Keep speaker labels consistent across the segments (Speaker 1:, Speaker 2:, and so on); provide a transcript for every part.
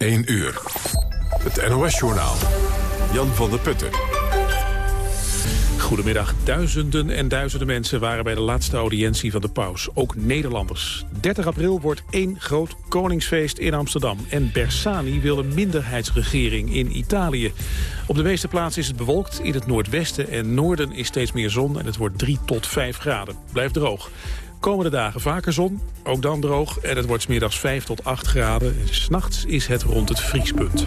Speaker 1: 1 uur. Het NOS-journaal. Jan van der Putten.
Speaker 2: Goedemiddag. Duizenden en duizenden mensen waren bij de laatste audiëntie van de paus. Ook Nederlanders. 30 april wordt één groot koningsfeest in Amsterdam. En Bersani wil een minderheidsregering in Italië. Op de meeste plaatsen is het bewolkt. In het noordwesten en noorden is steeds meer zon. En het wordt 3 tot 5 graden. Blijft droog. Komende dagen vaker zon, ook dan droog. En het wordt smiddags 5 tot 8 graden. S'nachts is het rond het vriespunt.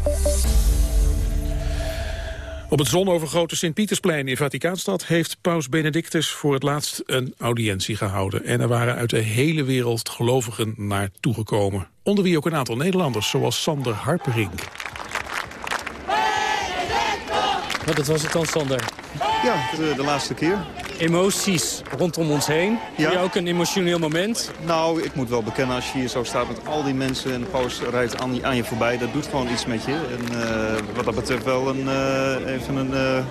Speaker 2: Op het zonovergrote Sint-Pietersplein in Vaticaanstad... heeft paus Benedictus voor het laatst een audiëntie gehouden. En er waren uit de hele wereld gelovigen naartoe gekomen. Onder wie ook een aantal Nederlanders, zoals Sander Harperink.
Speaker 3: Wat was het dan, Sander?
Speaker 4: Ja, de, de laatste keer.
Speaker 3: Emoties rondom ons heen. Ja. Voor ook een emotioneel moment?
Speaker 4: Nou, ik moet wel bekennen, als je hier zo staat met al die mensen... en de paus rijdt aan, aan je voorbij, dat doet gewoon iets met je. En uh, wat dat betreft wel een, uh, even een uh,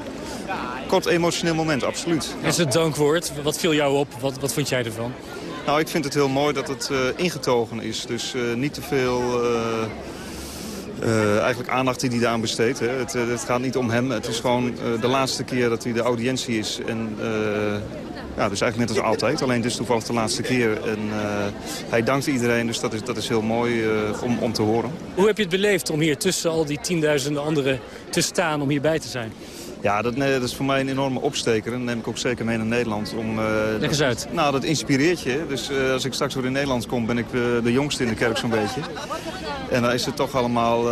Speaker 4: kort emotioneel moment, absoluut.
Speaker 3: En het dankwoord, wat viel jou op? Wat, wat vond jij ervan?
Speaker 4: Nou, ik vind het heel mooi dat het ingetogen is. Dus niet te veel... Uh, eigenlijk aandacht die hij daaraan besteedt. Het, het, gaat niet om hem. Het is gewoon uh, de laatste keer dat hij de audiëntie is. En, ja, dus eigenlijk net als altijd. Alleen dit is toevallig de laatste keer. En hij dankt iedereen, dus dat is, dat is heel mooi om, om te horen.
Speaker 3: Hoe heb je het beleefd om hier tussen al die tienduizenden anderen te staan, om hierbij te zijn?
Speaker 4: Ja, dat, is voor mij een enorme opsteker. En dat neem ik ook zeker mee naar Nederland. Om, uh,
Speaker 3: Leg eens uit.
Speaker 4: nou, dat inspireert je. Dus uh, als ik straks weer in Nederland kom, ben ik uh, de jongste in de kerk zo'n beetje. En dan is het toch allemaal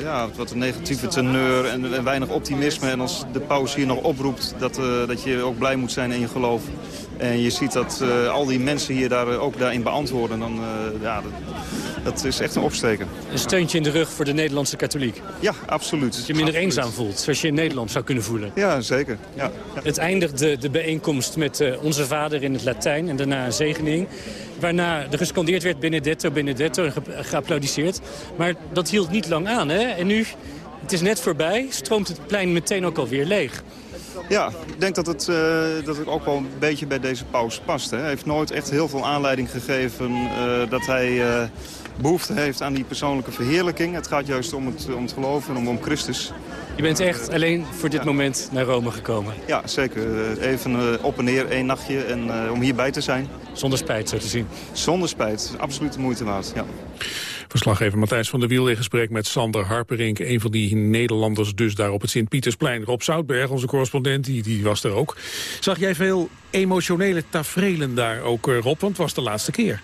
Speaker 4: ja, wat een negatieve teneur en, en, weinig optimisme. En als de paus hier nog oproept dat, dat je ook blij moet zijn in je geloof. En je ziet dat al die mensen hier daar, ook daarin beantwoorden. Dan, ja, dat, dat is echt een opsteken.
Speaker 3: Een steuntje in de rug voor de Nederlandse katholiek.
Speaker 4: Ja, absoluut.
Speaker 3: Dat je minder eenzaam voelt, zoals je in Nederland zou kunnen voelen.
Speaker 4: Ja, zeker. Ja,
Speaker 3: ja. Het eindigde de bijeenkomst met uh, onze vader in het Latijn en daarna een zegening. Waarna er gescandeerd werd Benedetto, Benedetto en ge geapplaudiseerd. Maar dat hield niet lang aan, hè? En nu, het is net voorbij, stroomt het plein meteen ook alweer leeg.
Speaker 4: Ja, ik denk dat het, uh, dat het ook wel een beetje bij deze paus past. Hè. Hij heeft nooit echt heel veel aanleiding gegeven uh, dat hij uh, behoefte heeft aan die persoonlijke verheerlijking. Het gaat juist om het, om het geloven en om, om Christus.
Speaker 3: Je bent echt alleen voor dit moment naar Rome gekomen?
Speaker 4: Ja, zeker. Even op en neer, één nachtje en om hierbij te zijn.
Speaker 3: Zonder spijt, zo te zien?
Speaker 4: Zonder spijt. Absoluut de moeite waard, ja.
Speaker 2: Verslaggever Matthijs van der Wiel in gesprek met Sander Harperink... een van die Nederlanders dus daar op het Sint-Pietersplein. Rob Zoutberg, onze correspondent, die, die was er ook. Zag jij veel emotionele tafereelen daar ook, Rob? Want het was de laatste keer.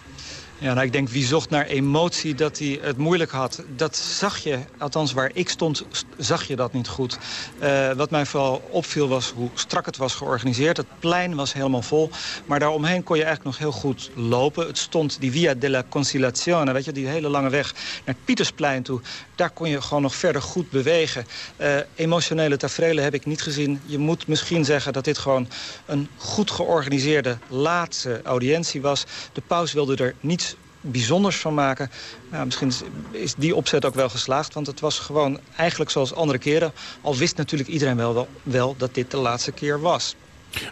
Speaker 5: Ja, nou, ik denk wie zocht naar emotie dat hij het moeilijk had. Dat zag je, althans waar ik stond, zag je dat niet goed. Uh, wat mij vooral opviel was hoe strak het was georganiseerd. Het plein was helemaal vol. Maar daaromheen kon je eigenlijk nog heel goed lopen. Het stond die Via della Conciliazione, weet je, die hele lange weg naar Pietersplein toe. Daar kon je gewoon nog verder goed bewegen. Uh, emotionele tafereelen heb ik niet gezien. Je moet misschien zeggen dat dit gewoon een goed georganiseerde laatste audiëntie was. De paus wilde er niets bijzonders van maken. Nou, misschien is die opzet ook wel geslaagd. Want het was gewoon eigenlijk zoals andere keren. Al wist natuurlijk iedereen wel, wel, dat dit de laatste keer was.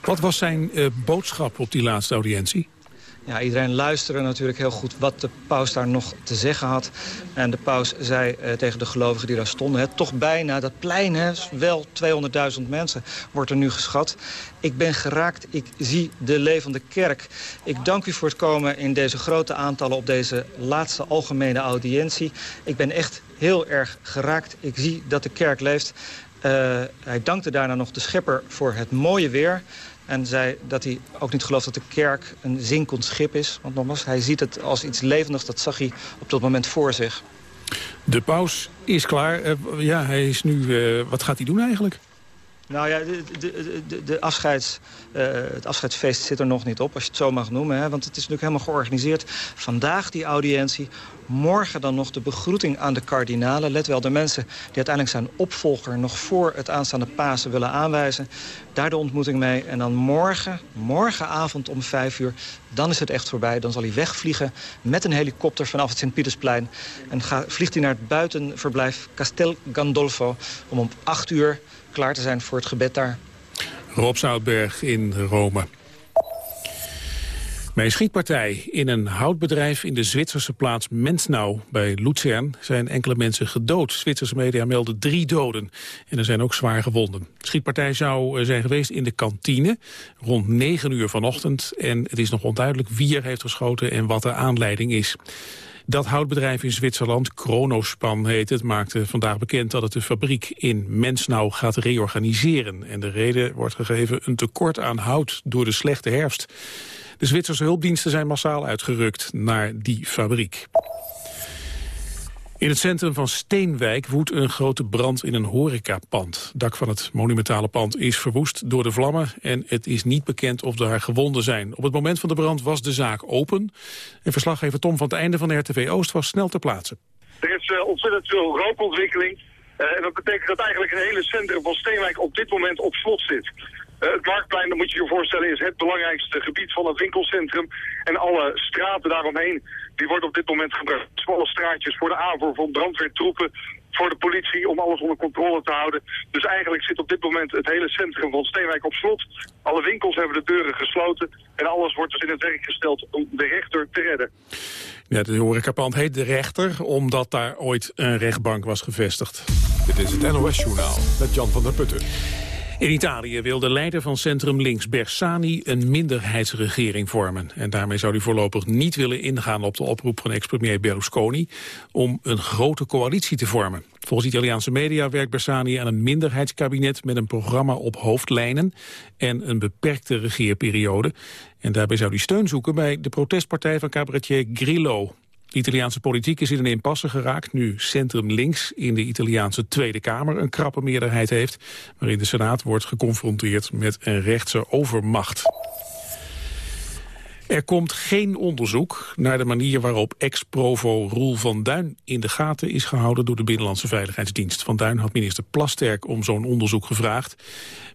Speaker 2: Wat was zijn uh, boodschap op die laatste audiëntie?
Speaker 5: Ja, iedereen luisterde natuurlijk heel goed wat de paus daar nog te zeggen had. En de paus zei eh, tegen de gelovigen die daar stonden... Hè, toch bijna, dat plein, hè, wel 200.000 mensen wordt er nu geschat. Ik ben geraakt, ik zie de levende kerk. Ik dank u voor het komen in deze grote aantallen... op deze laatste algemene audiëntie. Ik ben echt heel erg geraakt. Ik zie dat de kerk leeft. Uh, hij dankte daarna nog de schepper voor het mooie weer... En zei dat hij ook niet gelooft dat de kerk een zinkend schip is. Want nogmaals, hij ziet het als iets levendigs. Dat zag hij op dat moment voor zich.
Speaker 2: De paus is klaar. Uh, ja, hij is nu... Uh, wat gaat hij doen eigenlijk?
Speaker 5: Nou ja, de, de, de, de afscheids, uh, het afscheidsfeest zit er nog niet op, als je het zo mag noemen. Hè? Want het is natuurlijk helemaal georganiseerd. Vandaag die audiëntie, morgen dan nog de begroeting aan de kardinalen. Let wel, de mensen die uiteindelijk zijn opvolger... nog voor het aanstaande Pasen willen aanwijzen. Daar de ontmoeting mee. En dan morgen, morgenavond om vijf uur, dan is het echt voorbij. Dan zal hij wegvliegen met een helikopter vanaf het Sint-Pietersplein. En vliegt hij naar het buitenverblijf Castel Gandolfo... om om acht uur klaar te zijn voor het gebed daar.
Speaker 2: Rob Zoutberg in Rome. Bij een schietpartij in een houtbedrijf in de Zwitserse plaats Mensnau bij Luzern zijn enkele mensen gedood. Zwitserse media melden drie doden en er zijn ook zwaar gewonden. De schietpartij zou eh, zijn geweest in de kantine rond 9 uur vanochtend en het is nog onduidelijk wie er heeft geschoten en wat de aanleiding is. Dat houtbedrijf in Zwitserland, Kronospan heet het, maakte vandaag bekend dat het de fabriek in Mensnau gaat reorganiseren. En de reden wordt gegeven een tekort aan hout door de slechte herfst. De Zwitserse hulpdiensten zijn massaal uitgerukt naar die fabriek. In het centrum van Steenwijk woedt een grote brand in een horecapand. Het dak van het monumentale pand is verwoest door de vlammen... en het is niet bekend of daar gewonden zijn. Op het moment van de brand was de zaak open. En verslaggever Tom van het einde van de RTV Oost was snel ter plaatse.
Speaker 6: Er is uh, ontzettend veel rookontwikkeling. Uh, en dat betekent dat eigenlijk het hele centrum van Steenwijk op dit moment op slot zit. Uh, het Marktplein, dat moet je je voorstellen, is het belangrijkste gebied van het winkelcentrum. En alle straten daaromheen, die worden op dit moment gebruikt. Smalle straatjes voor de aanvoer van brandweertroepen, voor de politie, om alles onder controle te houden. Dus eigenlijk zit op dit moment het hele centrum van Steenwijk op slot. Alle winkels hebben de deuren gesloten en alles wordt dus in het werk gesteld om de rechter te redden.
Speaker 2: Ja, de horecapand heet de rechter, omdat daar ooit een rechtbank was gevestigd.
Speaker 1: Dit is het NOS-journaal met Jan van der Putten.
Speaker 2: In Italië wil de leider van Centrum Links Bersani een minderheidsregering vormen. En daarmee zou hij voorlopig niet willen ingaan op de oproep van ex-premier Berlusconi om een grote coalitie te vormen. Volgens Italiaanse media werkt Bersani aan een minderheidskabinet met een programma op hoofdlijnen en een beperkte regeerperiode. En daarbij zou hij steun zoeken bij de protestpartij van cabaretier Grillo. De Italiaanse politiek is in een impasse geraakt nu Centrum Links in de Italiaanse Tweede Kamer een krappe meerderheid heeft, waarin de Senaat wordt geconfronteerd met een rechtse overmacht. Er komt geen onderzoek naar de manier waarop ex-provo Roel van Duin in de gaten is gehouden door de Binnenlandse Veiligheidsdienst. Van Duin had minister Plasterk om zo'n onderzoek gevraagd,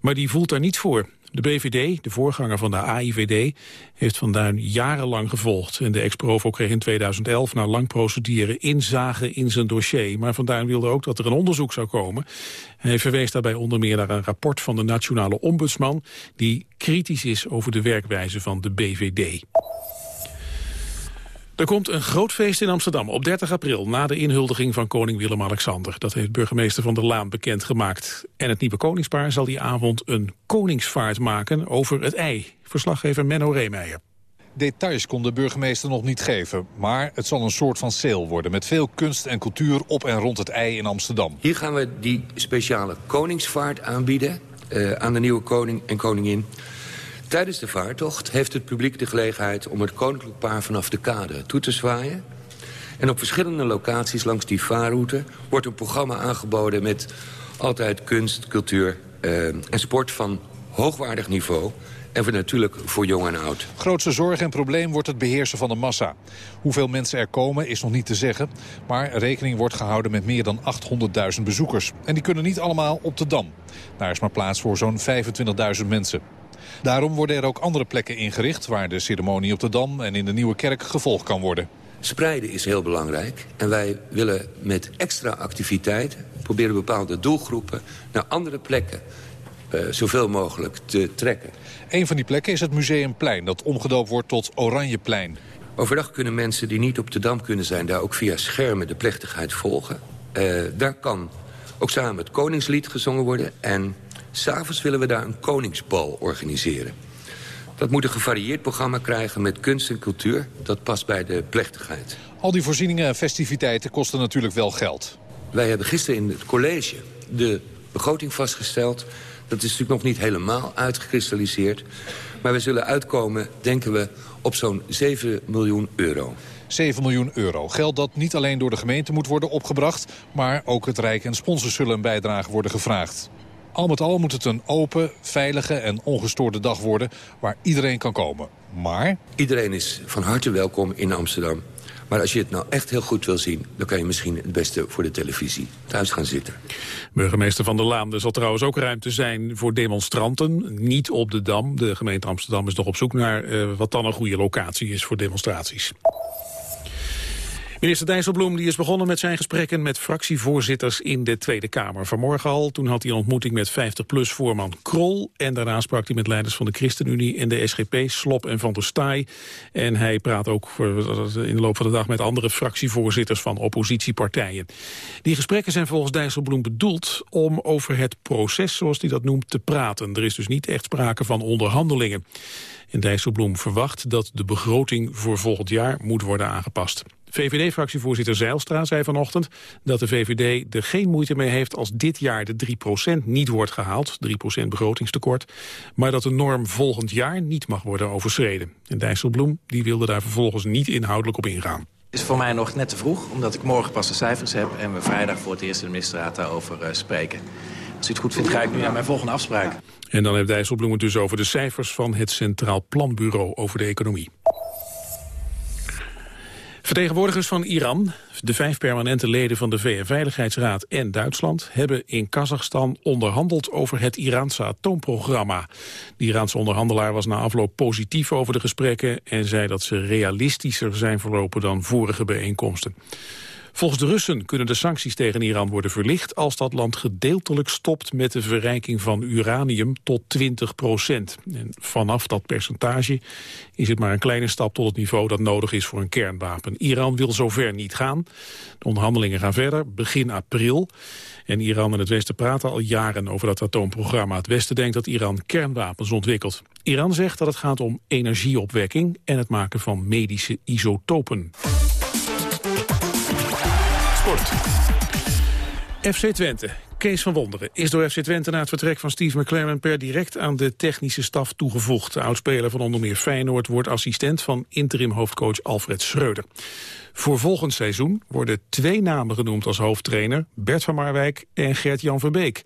Speaker 2: maar die voelt daar niets voor. De BVD, de voorganger van de AIVD, heeft Van Duin jarenlang gevolgd. En de ex-provo kreeg in 2011 na lang procederen inzage in zijn dossier. Maar Van Duin wilde ook dat er een onderzoek zou komen. Hij verwees daarbij onder meer naar een rapport van de Nationale Ombudsman... die kritisch is over de werkwijze van de BVD. Er komt een groot feest in Amsterdam op 30 april... na de inhuldiging van koning Willem-Alexander. Dat heeft burgemeester Van der Laan bekendgemaakt. En het nieuwe koningspaar zal die avond een koningsvaart maken over het ei. Verslaggever Menno Reemeijer.
Speaker 7: Details kon de burgemeester nog niet geven. Maar het zal een soort van sale worden met veel kunst en cultuur op en rond het ei in Amsterdam.
Speaker 8: Hier gaan we die speciale koningsvaart aanbieden uh, aan de nieuwe koning en koningin. Tijdens de vaartocht heeft het publiek de gelegenheid om het koninklijk paar vanaf de kade toe te zwaaien. En op verschillende locaties langs die vaarroute wordt een programma aangeboden met altijd kunst, cultuur uh, en sport van hoogwaardig niveau. En voor natuurlijk voor jong en oud.
Speaker 7: Grootste zorg en probleem wordt het beheersen van de massa. Hoeveel mensen er komen is nog niet te zeggen. Maar rekening wordt gehouden met meer dan 800.000 bezoekers. En die kunnen niet allemaal op de Dam. Daar is maar plaats voor zo'n 25.000 mensen. Daarom worden er ook andere plekken ingericht... waar de ceremonie op de Dam en in de Nieuwe Kerk gevolgd kan worden.
Speaker 8: Spreiden is heel belangrijk. En wij willen met extra activiteit proberen bepaalde doelgroepen... naar andere plekken uh, zoveel mogelijk te trekken.
Speaker 7: Een van die plekken is het Museumplein, dat omgedoopt wordt tot Oranjeplein.
Speaker 8: Overdag kunnen mensen die niet op de Dam kunnen zijn... daar ook via schermen de plechtigheid volgen. Uh, daar kan ook samen het Koningslied gezongen worden... en S'avonds willen we daar een koningsbal organiseren. Dat moet een gevarieerd programma krijgen met kunst en cultuur. Dat past bij de plechtigheid.
Speaker 7: Al die voorzieningen en festiviteiten kosten natuurlijk wel geld.
Speaker 8: Wij hebben gisteren in het college de begroting vastgesteld. Dat is natuurlijk nog niet helemaal uitgekristalliseerd. Maar we zullen uitkomen, denken we, op zo'n 7 miljoen euro.
Speaker 7: 7 miljoen euro. Geld dat niet alleen door de gemeente moet worden opgebracht... maar ook het Rijk en sponsors zullen een bijdrage worden gevraagd. Al met al moet het een open, veilige en ongestoorde dag worden... waar iedereen kan komen. Maar...
Speaker 8: Iedereen is van harte welkom in Amsterdam. Maar als je het nou echt heel goed wil zien... dan kan je misschien het beste voor de televisie thuis gaan zitten.
Speaker 2: Burgemeester Van der Laan, er zal trouwens ook ruimte zijn voor demonstranten. Niet op de Dam. De gemeente Amsterdam is nog op zoek naar uh, wat dan een goede locatie is voor demonstraties. Minister Dijsselbloem die is begonnen met zijn gesprekken met fractievoorzitters in de Tweede Kamer. Vanmorgen al, toen had hij een ontmoeting met 50PLUS-voorman Krol. En daarna sprak hij met leiders van de ChristenUnie en de SGP, Slop en Van der Staaij. En hij praat ook in de loop van de dag met andere fractievoorzitters van oppositiepartijen. Die gesprekken zijn volgens Dijsselbloem bedoeld om over het proces, zoals hij dat noemt, te praten. Er is dus niet echt sprake van onderhandelingen. En Dijsselbloem verwacht dat de begroting voor volgend jaar moet worden aangepast. VVD-fractievoorzitter Zeilstra zei vanochtend dat de VVD er geen moeite mee heeft als dit jaar de 3% niet wordt gehaald, 3% begrotingstekort, maar dat de norm volgend jaar niet mag worden overschreden. En Dijsselbloem die wilde daar vervolgens niet inhoudelijk op ingaan
Speaker 9: is voor mij nog net te vroeg, omdat ik morgen pas de cijfers heb... en we vrijdag voor het eerst in de ministerraad daarover uh, spreken. Als u het goed vindt, ga ik nu naar mijn volgende afspraak.
Speaker 2: En dan heeft Dijsselbloem het dus over de cijfers van het Centraal Planbureau over de economie. Vertegenwoordigers van Iran, de vijf permanente leden van de VN-veiligheidsraad en Duitsland... hebben in Kazachstan onderhandeld over het Iraanse atoomprogramma. De Iraanse onderhandelaar was na afloop positief over de gesprekken... en zei dat ze realistischer zijn verlopen dan vorige bijeenkomsten. Volgens de Russen kunnen de sancties tegen Iran worden verlicht... als dat land gedeeltelijk stopt met de verrijking van uranium tot 20 procent. En vanaf dat percentage is het maar een kleine stap tot het niveau... dat nodig is voor een kernwapen. Iran wil zover niet gaan. De onderhandelingen gaan verder, begin april. En Iran en het Westen praten al jaren over dat atoomprogramma. Het Westen denkt dat Iran kernwapens ontwikkelt. Iran zegt dat het gaat om energieopwekking... en het maken van medische isotopen. FC Twente. Kees van Wonderen is door FC Twente na het vertrek van Steve McLaren per direct aan de technische staf toegevoegd. De oudspeler van onder meer Feyenoord wordt assistent van interim hoofdcoach Alfred Schreuder. Voor volgend seizoen worden twee namen genoemd als hoofdtrainer, Bert van Marwijk en Gert-Jan Verbeek.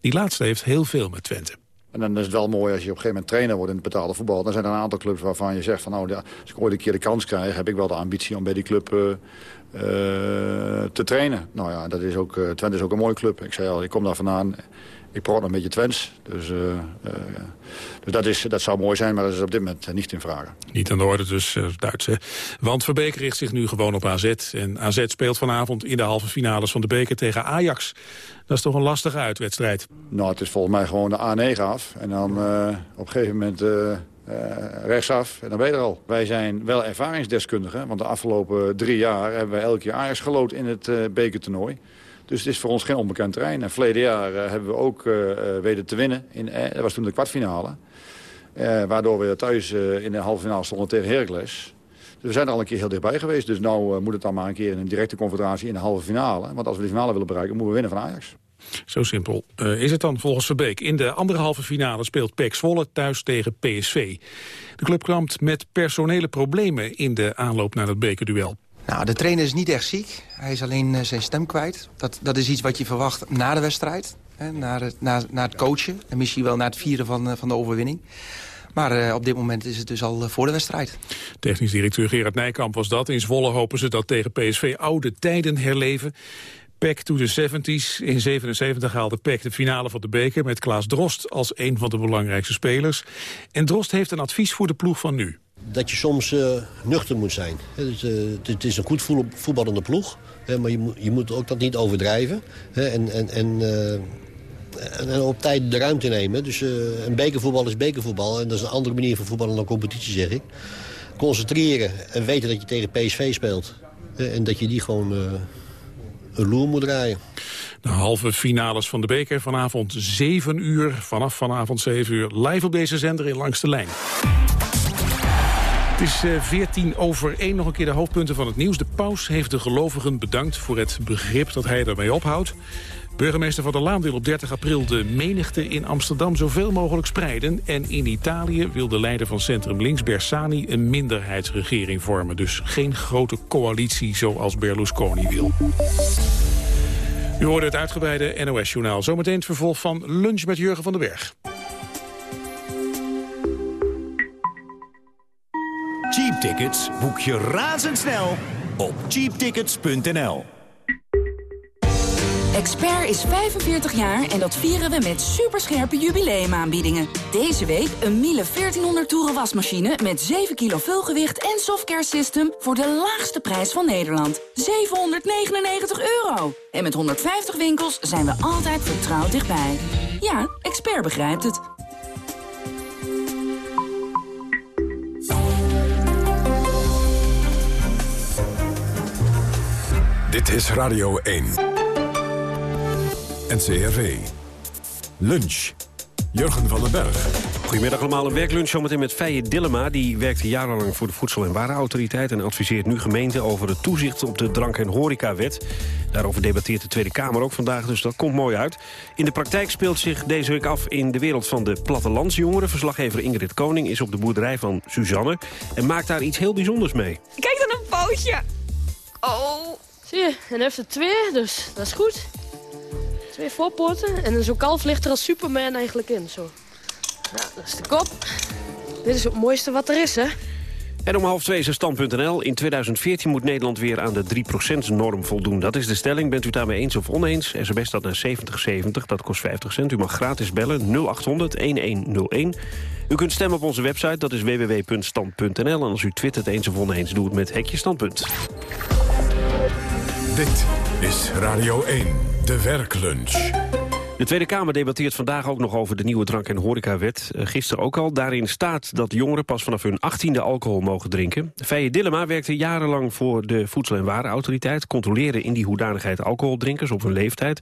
Speaker 2: Die laatste heeft heel veel met Twente.
Speaker 10: En dan is het wel mooi als je op een gegeven moment trainer wordt in het betaalde voetbal. Dan zijn er een aantal clubs waarvan je zegt van nou, als ik ooit een keer de kans krijg, heb ik wel de ambitie om bij die club uh, uh, te trainen. Nou ja, dat is ook, uh, Twente is ook een mooie club. Ik zei al, ik kom daar vandaan. Ik praat een beetje Twents. Dus, dus dat, is, dat zou mooi zijn, maar dat is op dit moment niet in vraag.
Speaker 2: Niet aan de orde dus, Duits hè. Want Verbeek richt zich nu gewoon op AZ. En AZ speelt vanavond in de halve finales van de beker tegen Ajax. Dat is toch een lastige uitwedstrijd.
Speaker 10: Nou, het is volgens mij gewoon de A9 af. En dan op een gegeven moment rechtsaf en dan ben je er al. Wij zijn wel ervaringsdeskundigen, want de afgelopen drie jaar hebben wij elk jaar Ajax gelood in het uh, bekertoernooi. Dus het is voor ons geen onbekend terrein. En verleden jaar uh, hebben we ook weten te winnen. In, dat was toen de kwartfinale. waardoor we thuis in de halve finale stonden tegen Heracles. Dus we zijn er al een keer heel dichtbij geweest. Dus nu moet het dan maar een keer in een directe confrontatie in de halve finale. Want als we de finale willen bereiken, moeten we winnen van Ajax.
Speaker 2: Zo simpel uh, is het dan volgens Verbeek. In de andere halve finale speelt PEC Zwolle thuis tegen PSV. De club kampt met personele problemen in de aanloop naar het bekerduel.
Speaker 11: Nou, de trainer is niet echt ziek. Hij is alleen uh, zijn stem kwijt. Dat, dat is iets wat je verwacht na de wedstrijd. Hè, na, het, na, het coachen en misschien wel na het vieren van, uh, van de overwinning. Maar uh, op dit moment is het dus al voor de wedstrijd.
Speaker 2: Technisch directeur Gerard Nijkamp was dat. In Zwolle hopen ze dat tegen PSV oude tijden herleven. PEC to the 70s. In 77 haalde PEC de finale van de beker met Klaas Drost als een van de belangrijkste spelers. En Drost heeft een advies voor de ploeg van nu.
Speaker 12: Dat je soms uh, nuchter moet zijn. Het, uh, het, is een goed voetballende ploeg, hè, maar je moet, je moet ook dat niet overdrijven. Hè, en, en, en, uh, en, op tijd de ruimte nemen. Dus een bekervoetbal is bekervoetbal en dat is een andere manier van voetballen dan competitie, zeg ik. Concentreren en weten dat je tegen PSV speelt. en dat je die gewoon een loer moet draaien.
Speaker 2: De halve finales van de beker vanavond 7 uur. Vanaf vanavond 7 uur live op deze zender in Langs de Lijn. Het is 14 eh, over 1. Nog een keer de hoofdpunten van het nieuws. De paus heeft de gelovigen bedankt voor het begrip dat hij ermee ophoudt. Burgemeester Van der Laan wil op 30 april de menigte in Amsterdam zoveel mogelijk spreiden. En in Italië wil de leider van Centrum Links, Bersani, een minderheidsregering vormen. Dus geen grote coalitie zoals Berlusconi wil. U hoorde het uitgebreide NOS-journaal. Zometeen het vervolg van Lunch met Jurgen van den Berg.
Speaker 13: Cheap tickets boek je razendsnel op cheaptickets.nl.
Speaker 14: Expert is 45 jaar en dat vieren we met superscherpe jubileumaanbiedingen. Deze week een Miele 1400 toeren wasmachine met 7 kilo vulgewicht en softcare system voor de laagste prijs van Nederland. 799 euro. En met 150 winkels zijn we altijd vertrouwd dichtbij. Ja, Expert begrijpt het.
Speaker 1: Dit is Radio 1. NCRV. Lunch. Jurgen van den Berg.
Speaker 15: Goedemiddag allemaal. Een werklunch zometeen met Feije Dillema. Die werkte jarenlang voor de Voedsel- en Warenautoriteit... en adviseert nu gemeenten over het toezicht op de drank- en horecawet. Daarover debatteert de Tweede Kamer ook vandaag, dus dat komt mooi uit. In de praktijk speelt zich deze week af in de wereld van de plattelandsjongeren. Verslaggever Ingrid Koning is op de boerderij van Suzanne... en maakt daar iets heel bijzonders mee.
Speaker 16: Kijk dan een pootje. Oh. Zie je, en heeft er twee, dus dat is goed. Twee voorpoorten en zo'n kalf ligt er als Superman eigenlijk in. Zo. Ja, dat is de kop. Dit is het mooiste wat er is, hè?
Speaker 15: En om half twee is er stand.nl. In 2014 moet Nederland weer aan de 3%-norm voldoen. Dat is de stelling. Bent u daarmee eens of oneens? SMS dat naar 7070, dat kost 50 cent. U mag gratis bellen 0800-1101. U kunt stemmen op onze website, dat is www.stand.nl. En als u twittert eens of oneens, doe het met Hekje Standpunt.
Speaker 1: Dit is Radio 1, de werklunch.
Speaker 15: De Tweede Kamer debatteert vandaag ook nog over de nieuwe drank- en horecawet. Uh, gisteren ook al. Daarin staat dat jongeren pas vanaf hun achttiende alcohol mogen drinken. Feije Dillema werkte jarenlang voor de Voedsel- en Warenautoriteit. Controleerde in die hoedanigheid alcoholdrinkers op hun leeftijd.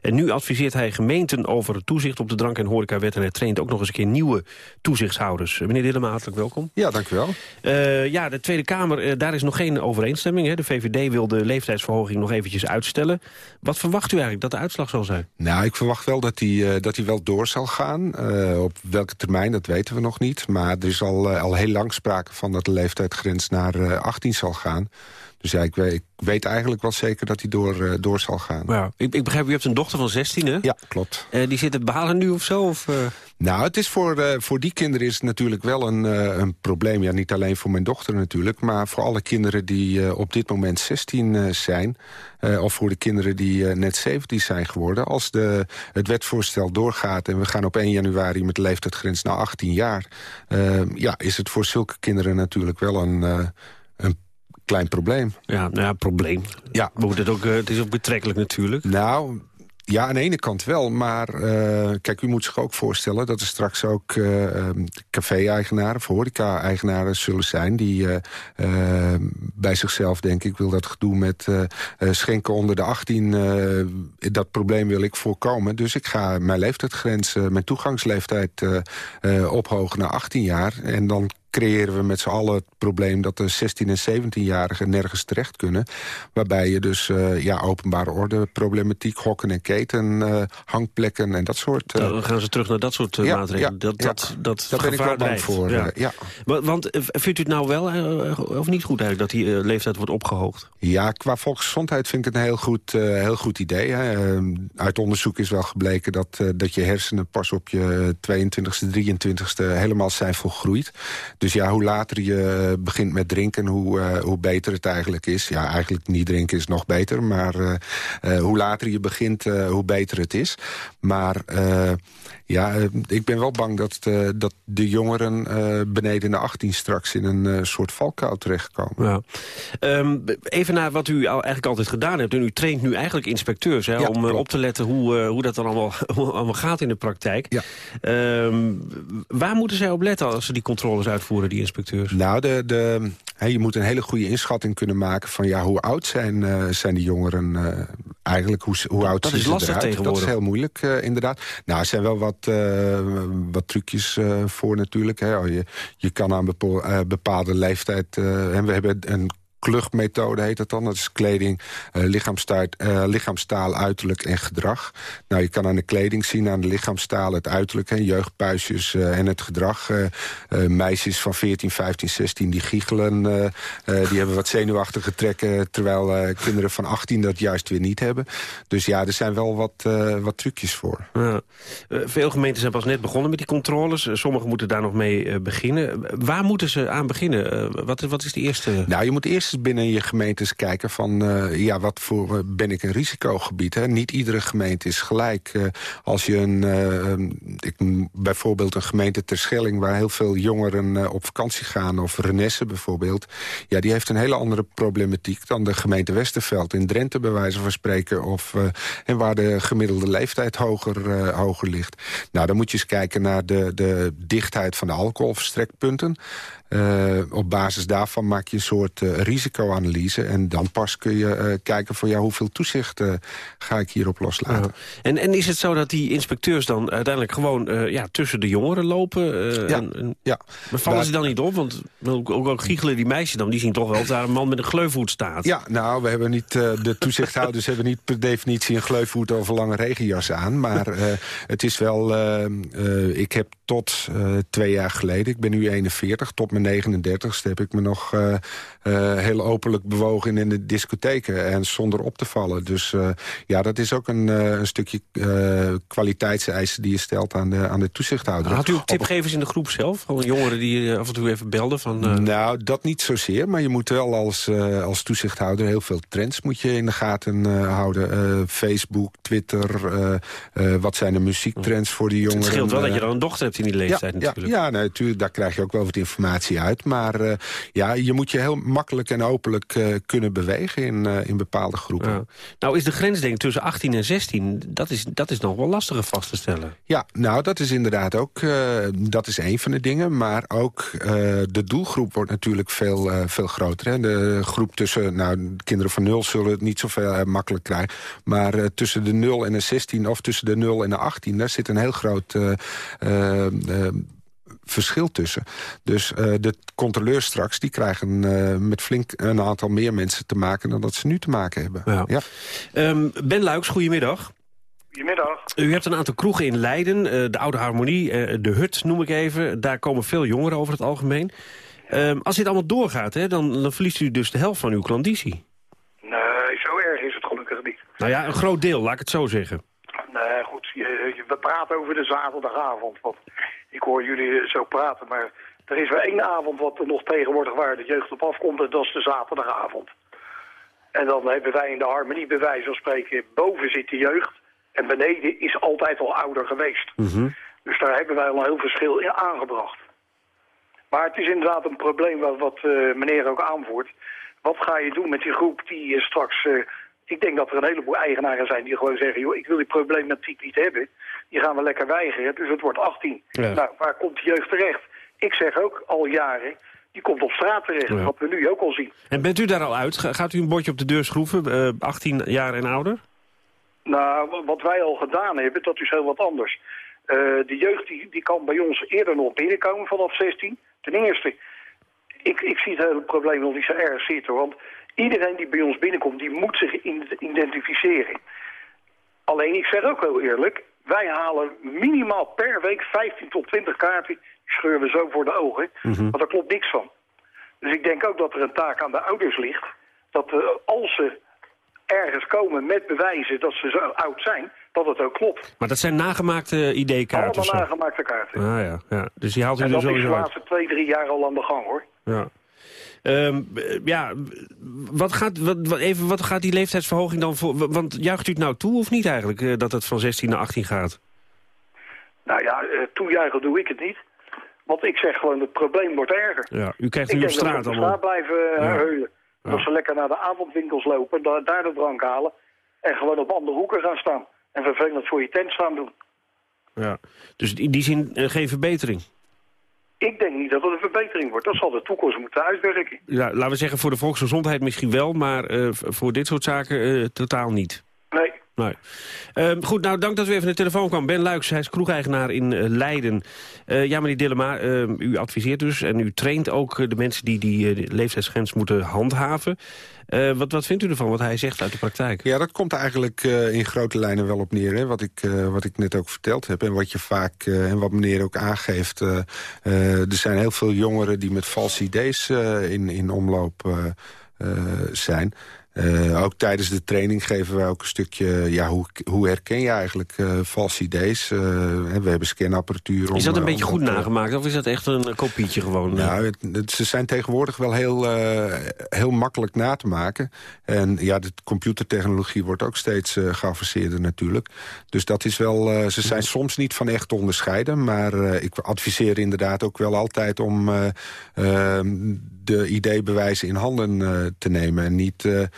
Speaker 15: En nu adviseert hij gemeenten over het toezicht op de drank- en horecawet. En hij traint ook nog eens een keer nieuwe toezichtshouders. Uh, meneer Dillema, hartelijk welkom.
Speaker 17: Ja, dank u wel.
Speaker 15: Uh, ja, de Tweede Kamer, daar is nog geen overeenstemming. Hè? De VVD wil de leeftijdsverhoging nog eventjes uitstellen. Wat verwacht u eigenlijk dat de uitslag zal zijn?
Speaker 17: Nou, ik verwacht wel dat hij uh, dat wel door zal gaan. Uh, op welke termijn, dat weten we nog niet. Maar er is al, uh, al heel lang sprake van dat de leeftijdsgrens naar 18 zal gaan. Dus ja, ik weet, ik weet, eigenlijk wel zeker dat hij door, door zal gaan.
Speaker 15: Ja, ik, ik, begrijp, u hebt een dochter van 16, hè?
Speaker 17: Ja, klopt.
Speaker 15: die zit te balen nu of zo? Of,
Speaker 17: Nou, het is voor, voor die kinderen is het natuurlijk wel een, een probleem. Ja, niet alleen voor mijn dochter natuurlijk... maar voor alle kinderen die op dit moment 16 zijn... Uh, of voor de kinderen die uh, net 17 zijn geworden. Als de, het wetsvoorstel doorgaat en we gaan op 1 januari met de leeftijdsgrens naar 18 jaar... Uh, ja, is het voor zulke kinderen natuurlijk wel een, een klein probleem.
Speaker 15: Ja, nou ja, probleem.
Speaker 17: Ja.
Speaker 15: Maar het, ook, het is ook betrekkelijk natuurlijk.
Speaker 17: Nou, ja, aan de ene kant wel, maar uh, kijk, u moet zich ook voorstellen... dat er straks ook uh, café-eigenaren of horeca-eigenaren zullen zijn... die uh, bij zichzelf, denk ik, wil dat gedoe met schenken onder de 18... dat probleem wil ik voorkomen. Dus ik ga mijn leeftijdsgrens, mijn toegangsleeftijd ophogen naar 18 jaar... en dan creëren we met z'n allen het probleem... dat de 16- en 17-jarigen nergens terecht kunnen. Waarbij je dus uh, ja, openbare orde, problematiek, hokken en keten... Uh, hangplekken en dat soort...
Speaker 15: Uh... Dan gaan ze terug naar dat soort ja, maatregelen. Ja, dat,
Speaker 17: ja,
Speaker 15: dat, dat
Speaker 17: Daar ben ik wel bang voor.
Speaker 15: Ja.
Speaker 17: ja.
Speaker 15: Want vindt u het nou wel of niet goed eigenlijk... dat die leeftijd wordt opgehoogd?
Speaker 17: Ja, qua volksgezondheid vind ik het een heel goed, heel goed idee. Hè. Ehm, uit onderzoek is wel gebleken dat, dat je hersenen... pas op je 22e, 23e helemaal zijn volgroeid. Dus ja, hoe later je begint met drinken, hoe, uh, hoe beter het eigenlijk is. Ja, eigenlijk niet drinken is nog beter, maar uh, uh, hoe later je begint, hoe beter het is. Maar ja, ik ben wel bang dat, dat de jongeren beneden de 18 straks in een soort valkuil terechtkomen.
Speaker 15: Ja. Um, even naar wat u al, eigenlijk altijd gedaan hebt. En u traint nu eigenlijk inspecteurs hè,
Speaker 17: ja,
Speaker 15: om op te letten hoe, hoe dat dan allemaal, allemaal gaat in de praktijk.
Speaker 17: Ja.
Speaker 15: Um, waar moeten zij op letten als ze die controles uitvoeren, die inspecteurs?
Speaker 17: Nou, de, de, he, je moet een hele goede inschatting kunnen maken van ja, hoe oud zijn, uh, zijn die jongeren uh, eigenlijk? Hoe, hoe oud
Speaker 15: dat
Speaker 17: zien
Speaker 15: is
Speaker 17: ze
Speaker 15: lastig
Speaker 17: eruit?
Speaker 15: tegenwoordig.
Speaker 17: Dat is heel moeilijk, uh, inderdaad. Nou, er zijn wel wat, wat trucjes voor natuurlijk. Hè. Je, je kan aan bepaalde leeftijd... en we hebben een kluchtmethode heet dat dan. Dat is kleding, uh, lichaamstaal, uh, lichaamstaal, uiterlijk en gedrag. Nou, je kan aan de kleding zien, aan de lichaamstaal, het uiterlijk, hè, jeugdpuisjes uh, en het gedrag. meisjes van 14, 15, 16 die giechelen, die hebben wat zenuwachtige trekken... terwijl kinderen van 18 dat juist weer niet hebben. Dus ja, er zijn wel wat, wat trucjes voor.
Speaker 15: Ja. veel gemeenten zijn pas net begonnen met die controles. Sommigen moeten daar nog mee beginnen. Waar moeten ze aan beginnen? wat, wat is de eerste...
Speaker 17: Nou, je moet eerst binnen je gemeentes kijken van... ja, wat voor ben ik een risicogebied? Hè? Niet iedere gemeente is gelijk. als je een, ik, bijvoorbeeld een gemeente Terschelling... waar heel veel jongeren op vakantie gaan, of Renesse bijvoorbeeld... ja, die heeft een hele andere problematiek dan de gemeente Westerveld in Drenthe, bij wijze van spreken. Of, en waar de gemiddelde leeftijd hoger, hoger ligt. Nou, dan moet je eens kijken naar de, de dichtheid van de alcoholverstrekpunten. Uh, op basis daarvan maak je een soort uh, risicoanalyse. En dan pas kun je uh, kijken van ja, hoeveel toezicht ga ik hierop loslaten.
Speaker 15: En, en is het zo dat die inspecteurs dan uiteindelijk gewoon ja, tussen de jongeren lopen?
Speaker 17: ja.
Speaker 15: En, en,
Speaker 17: ja.
Speaker 15: Maar vallen ze dan niet op? Want ook, ook, ook giechelen die meisjes dan, die zien toch wel dat daar een man met een gleufhoed staat.
Speaker 17: Ja, nou, we hebben niet, de toezichthouders hebben niet per definitie een gleufhoed of een lange regenjas aan. Maar het is wel, ik heb tot twee jaar geleden, ik ben nu 41, tot mijn 39ste heb ik me nog uh, uh, heel openlijk bewogen in de discotheken. En zonder op te vallen. Dus uh, ja, dat is ook een, een stukje kwaliteitseisen die je stelt aan de, aan de toezichthouder.
Speaker 15: Had u ook tipgevers in de groep zelf? Gewoon jongeren die af en toe even belden? Van,
Speaker 17: Nou, dat niet zozeer. Maar je moet wel als, als toezichthouder heel veel trends moet je in de gaten houden. Facebook, Twitter, wat zijn de muziektrends voor die jongeren?
Speaker 15: Het scheelt wel dat je dan een dochter hebt in die leeftijd
Speaker 17: ja,
Speaker 15: natuurlijk.
Speaker 17: Ja, ja natuurlijk, daar krijg je ook wel wat informatie uit. Maar uh, ja, je moet je heel makkelijk en openlijk uh, kunnen bewegen in, uh, in bepaalde groepen. Ja.
Speaker 15: Nou is de grensding tussen 18 en 16, dat is, dat is nog wel lastiger vast te stellen.
Speaker 17: Ja, nou dat is inderdaad ook, dat is een van de dingen. Maar ook de doelgroep wordt natuurlijk veel, veel groter. Hè. De groep tussen, nou kinderen van 0 zullen het niet zoveel makkelijk krijgen. Maar tussen de 0 en de 16 of tussen de 0 en de 18, daar zit een heel groot verschil tussen. Dus uh, de controleurs straks die krijgen uh, met flink een aantal meer mensen te maken... dan dat ze nu te maken hebben.
Speaker 15: Ja. ja. Um, ben Luiks, goedemiddag.
Speaker 18: Goedemiddag.
Speaker 15: U hebt een aantal kroegen in Leiden, uh, de Oude Harmonie, de Hut noem ik even. Daar komen veel jongeren over het algemeen. Um, als dit allemaal doorgaat, hè, dan, dan verliest u dus de helft van uw klandizie.
Speaker 18: Nee, zo erg is het gelukkig niet.
Speaker 15: Nou ja, een groot deel, laat ik het zo zeggen.
Speaker 18: Nee, goed, je, je, we praten over de zaterdagavond. Want ik hoor jullie zo praten, maar er is wel één avond wat er nog tegenwoordig waar de jeugd op afkomt... en dat is de zaterdagavond. En dan hebben wij in de harmonie bij wijze van spreken... boven zit de jeugd en beneden is altijd al ouder geweest.
Speaker 15: Mm -hmm.
Speaker 18: Dus daar hebben wij al een heel verschil in aangebracht. Maar het is inderdaad een probleem wat, wat uh, meneer ook aanvoert. Wat ga je doen met die groep die uh, straks... Uh, ik denk dat er een heleboel eigenaren zijn die gewoon zeggen... joh, ik wil die type niet hebben. Die gaan we lekker weigeren, dus het wordt 18.
Speaker 15: Ja.
Speaker 18: Nou, waar komt de jeugd terecht? Ik zeg ook al jaren, die komt op straat terecht.
Speaker 15: Ja.
Speaker 18: Wat we nu ook al zien.
Speaker 15: En bent u daar al uit? Gaat u een bordje op de deur schroeven, uh, 18 jaar en ouder?
Speaker 18: Nou, wat wij al gedaan hebben, dat is heel wat anders. Uh, de jeugd die, die kan bij ons eerder nog binnenkomen vanaf 16. Ten eerste, ik, ik zie het hele probleem nog niet zo erg zitten. Want iedereen die bij ons binnenkomt, die moet zich identificeren. Alleen, ik zeg ook heel eerlijk, wij halen minimaal per week 15 tot 20 kaarten. Die scheuren we zo voor de ogen.
Speaker 15: Mhm.
Speaker 18: Maar daar klopt niks van. Dus ik denk ook dat er een taak aan de ouders ligt. Dat uh, als ze ergens komen met bewijzen dat ze zo oud zijn, dat het ook klopt.
Speaker 15: Maar dat zijn nagemaakte ID-kaarten?
Speaker 18: Allemaal nagemaakte kaarten.
Speaker 15: Ah ja, ja. dus die haalt u
Speaker 18: en
Speaker 15: er
Speaker 18: dat
Speaker 15: sowieso
Speaker 18: is de
Speaker 15: uit.
Speaker 18: laatste twee, drie jaar al aan de gang, hoor.
Speaker 15: Ja. Um, ja, wat gaat, wat, even, wat gaat die leeftijdsverhoging dan voor... Want juicht u het nou toe of niet eigenlijk, uh, dat het van 16 naar 18 gaat?
Speaker 18: Nou ja, uh, toejuichen doe ik het niet. Want ik zeg gewoon, het probleem wordt erger.
Speaker 15: Ja, u krijgt
Speaker 18: ik
Speaker 15: nu op straat
Speaker 18: dat we op
Speaker 15: allemaal.
Speaker 18: straat blijven
Speaker 15: Ja.
Speaker 18: heulen.
Speaker 15: Ja.
Speaker 18: Dat ze lekker naar de avondwinkels lopen, da daar de drank halen... en gewoon op andere hoeken gaan staan. En vervelend voor je tent staan doen.
Speaker 15: Ja. Dus in die zin uh, geen verbetering?
Speaker 18: Ik denk niet dat het een verbetering wordt. Dat zal de toekomst moeten uitwerken.
Speaker 15: Ja, laten we zeggen voor de volksgezondheid misschien wel... maar uh, voor dit soort zaken uh, totaal niet.
Speaker 18: Nee.
Speaker 15: Uh, goed, nou dank dat u even naar de telefoon kwam. Ben Luiks, hij is kroegeigenaar in uh, Leiden. Uh, ja, meneer Dillema, u adviseert dus en u traint ook de mensen die die leeftijdsgrens moeten handhaven. wat, wat vindt u ervan, wat hij zegt uit de praktijk?
Speaker 17: Ja, dat komt eigenlijk in grote lijnen wel op neer. Hè? Wat, ik, wat ik net ook verteld heb en wat je vaak, en wat meneer ook aangeeft. er zijn heel veel jongeren die met valse idees in, in omloop zijn... Eh, ook tijdens de training geven wij ook een stukje... Ja, hoe, hoe herken je eigenlijk uh, valse idee's? Uh, we hebben scanapparatuur.
Speaker 15: Is dat een beetje goed nagemaakt of is dat echt een kopietje gewoon?
Speaker 17: Nou, het, het, ze zijn tegenwoordig wel heel, heel makkelijk na te maken. En ja, de computertechnologie wordt ook steeds geavanceerder natuurlijk. Dus dat is wel... ze zijn soms niet van echt te onderscheiden. Maar ik adviseer inderdaad ook wel altijd om de ideebewijzen in handen te nemen. En niet